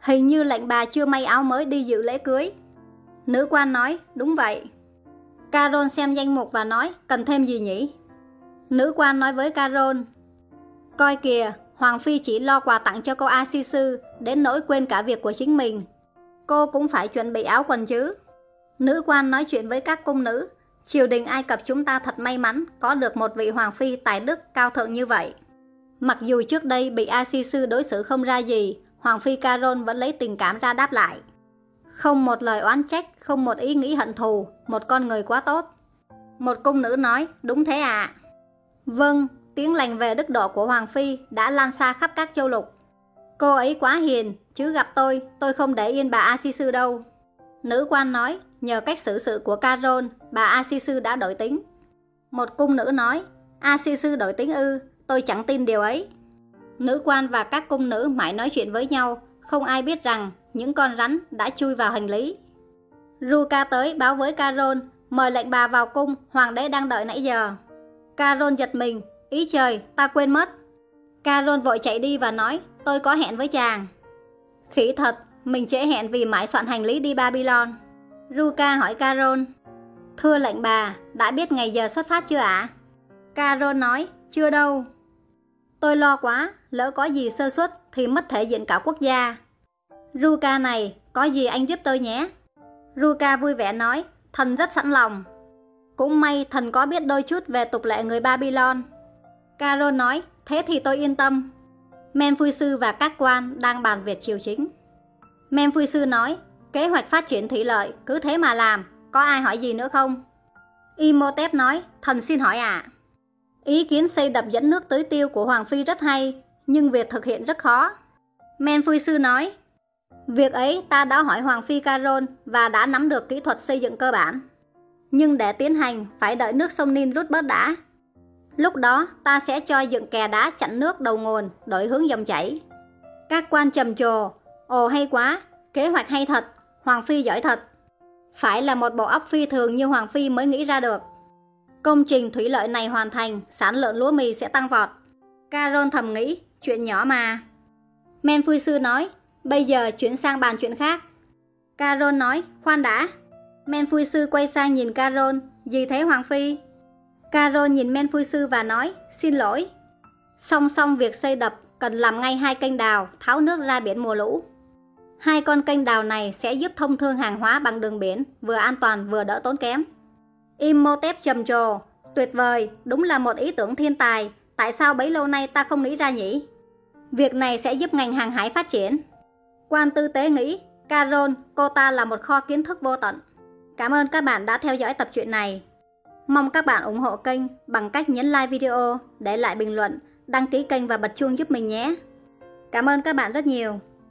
Hình như lệnh bà chưa may áo mới đi dự lễ cưới. Nữ quan nói, đúng vậy. Carol xem danh mục và nói, cần thêm gì nhỉ? Nữ quan nói với Carol, coi kìa, Hoàng Phi chỉ lo quà tặng cho cô Asisu, Sư, đến nỗi quên cả việc của chính mình. Cô cũng phải chuẩn bị áo quần chứ. Nữ quan nói chuyện với các cung nữ. Triều đình Ai Cập chúng ta thật may mắn có được một vị Hoàng Phi tài đức cao thượng như vậy. Mặc dù trước đây bị Asisu Sư đối xử không ra gì, Hoàng Phi Caron vẫn lấy tình cảm ra đáp lại. Không một lời oán trách, không một ý nghĩ hận thù, một con người quá tốt. Một cung nữ nói, đúng thế ạ. À. Vâng, tiếng lành về đức độ của Hoàng Phi đã lan xa khắp các châu lục. Cô ấy quá hiền, chứ gặp tôi, tôi không để yên bà A Si Sư đâu. Nữ quan nói, nhờ cách xử sự của Caron, bà A Si Sư đã đổi tính. Một cung nữ nói, A Si Sư đổi tính ư, tôi chẳng tin điều ấy. Nữ quan và các cung nữ mãi nói chuyện với nhau, không ai biết rằng những con rắn đã chui vào hành lý. Ruka tới báo với Caron, mời lệnh bà vào cung, hoàng đế đang đợi nãy giờ. Caron giật mình, ý trời, ta quên mất. Caron vội chạy đi và nói, tôi có hẹn với chàng. Khỉ thật, mình trễ hẹn vì mãi soạn hành lý đi Babylon. Ruka hỏi Caron, Thưa lệnh bà, đã biết ngày giờ xuất phát chưa ạ? À? Caron nói, chưa đâu. Tôi lo quá, lỡ có gì sơ suất thì mất thể diện cả quốc gia. Ruka này, có gì anh giúp tôi nhé. Ruka vui vẻ nói, thần rất sẵn lòng. Cũng may thần có biết đôi chút về tục lệ người Babylon. Caro nói, thế thì tôi yên tâm. Men Sư và các quan đang bàn việc triều chính. Men Sư nói, kế hoạch phát triển thủy lợi cứ thế mà làm, có ai hỏi gì nữa không? Imhotep nói, thần xin hỏi ạ. À. Ý kiến xây đập dẫn nước tưới tiêu của Hoàng Phi rất hay, nhưng việc thực hiện rất khó. Men Phui Sư nói, Việc ấy ta đã hỏi Hoàng Phi Caron và đã nắm được kỹ thuật xây dựng cơ bản. Nhưng để tiến hành phải đợi nước sông Nin rút bớt đã. Lúc đó ta sẽ cho dựng kè đá chặn nước đầu nguồn, đổi hướng dòng chảy. Các quan trầm trồ, ồ hay quá, kế hoạch hay thật, Hoàng Phi giỏi thật. Phải là một bộ óc phi thường như Hoàng Phi mới nghĩ ra được. Công trình thủy lợi này hoàn thành, sản lượng lúa mì sẽ tăng vọt. Caron thầm nghĩ, chuyện nhỏ mà. Men phu Sư nói, bây giờ chuyển sang bàn chuyện khác. Caron nói, khoan đã. Men phu Sư quay sang nhìn Caron, gì thế Hoàng Phi? Caron nhìn Men phu Sư và nói, xin lỗi. Song song việc xây đập, cần làm ngay hai kênh đào, tháo nước ra biển mùa lũ. Hai con kênh đào này sẽ giúp thông thương hàng hóa bằng đường biển, vừa an toàn vừa đỡ tốn kém. Imhotep trầm trồ, tuyệt vời, đúng là một ý tưởng thiên tài, tại sao bấy lâu nay ta không nghĩ ra nhỉ? Việc này sẽ giúp ngành hàng hải phát triển. Quan tư tế nghĩ, Carol, cô ta là một kho kiến thức vô tận. Cảm ơn các bạn đã theo dõi tập truyện này. Mong các bạn ủng hộ kênh bằng cách nhấn like video, để lại bình luận, đăng ký kênh và bật chuông giúp mình nhé. Cảm ơn các bạn rất nhiều.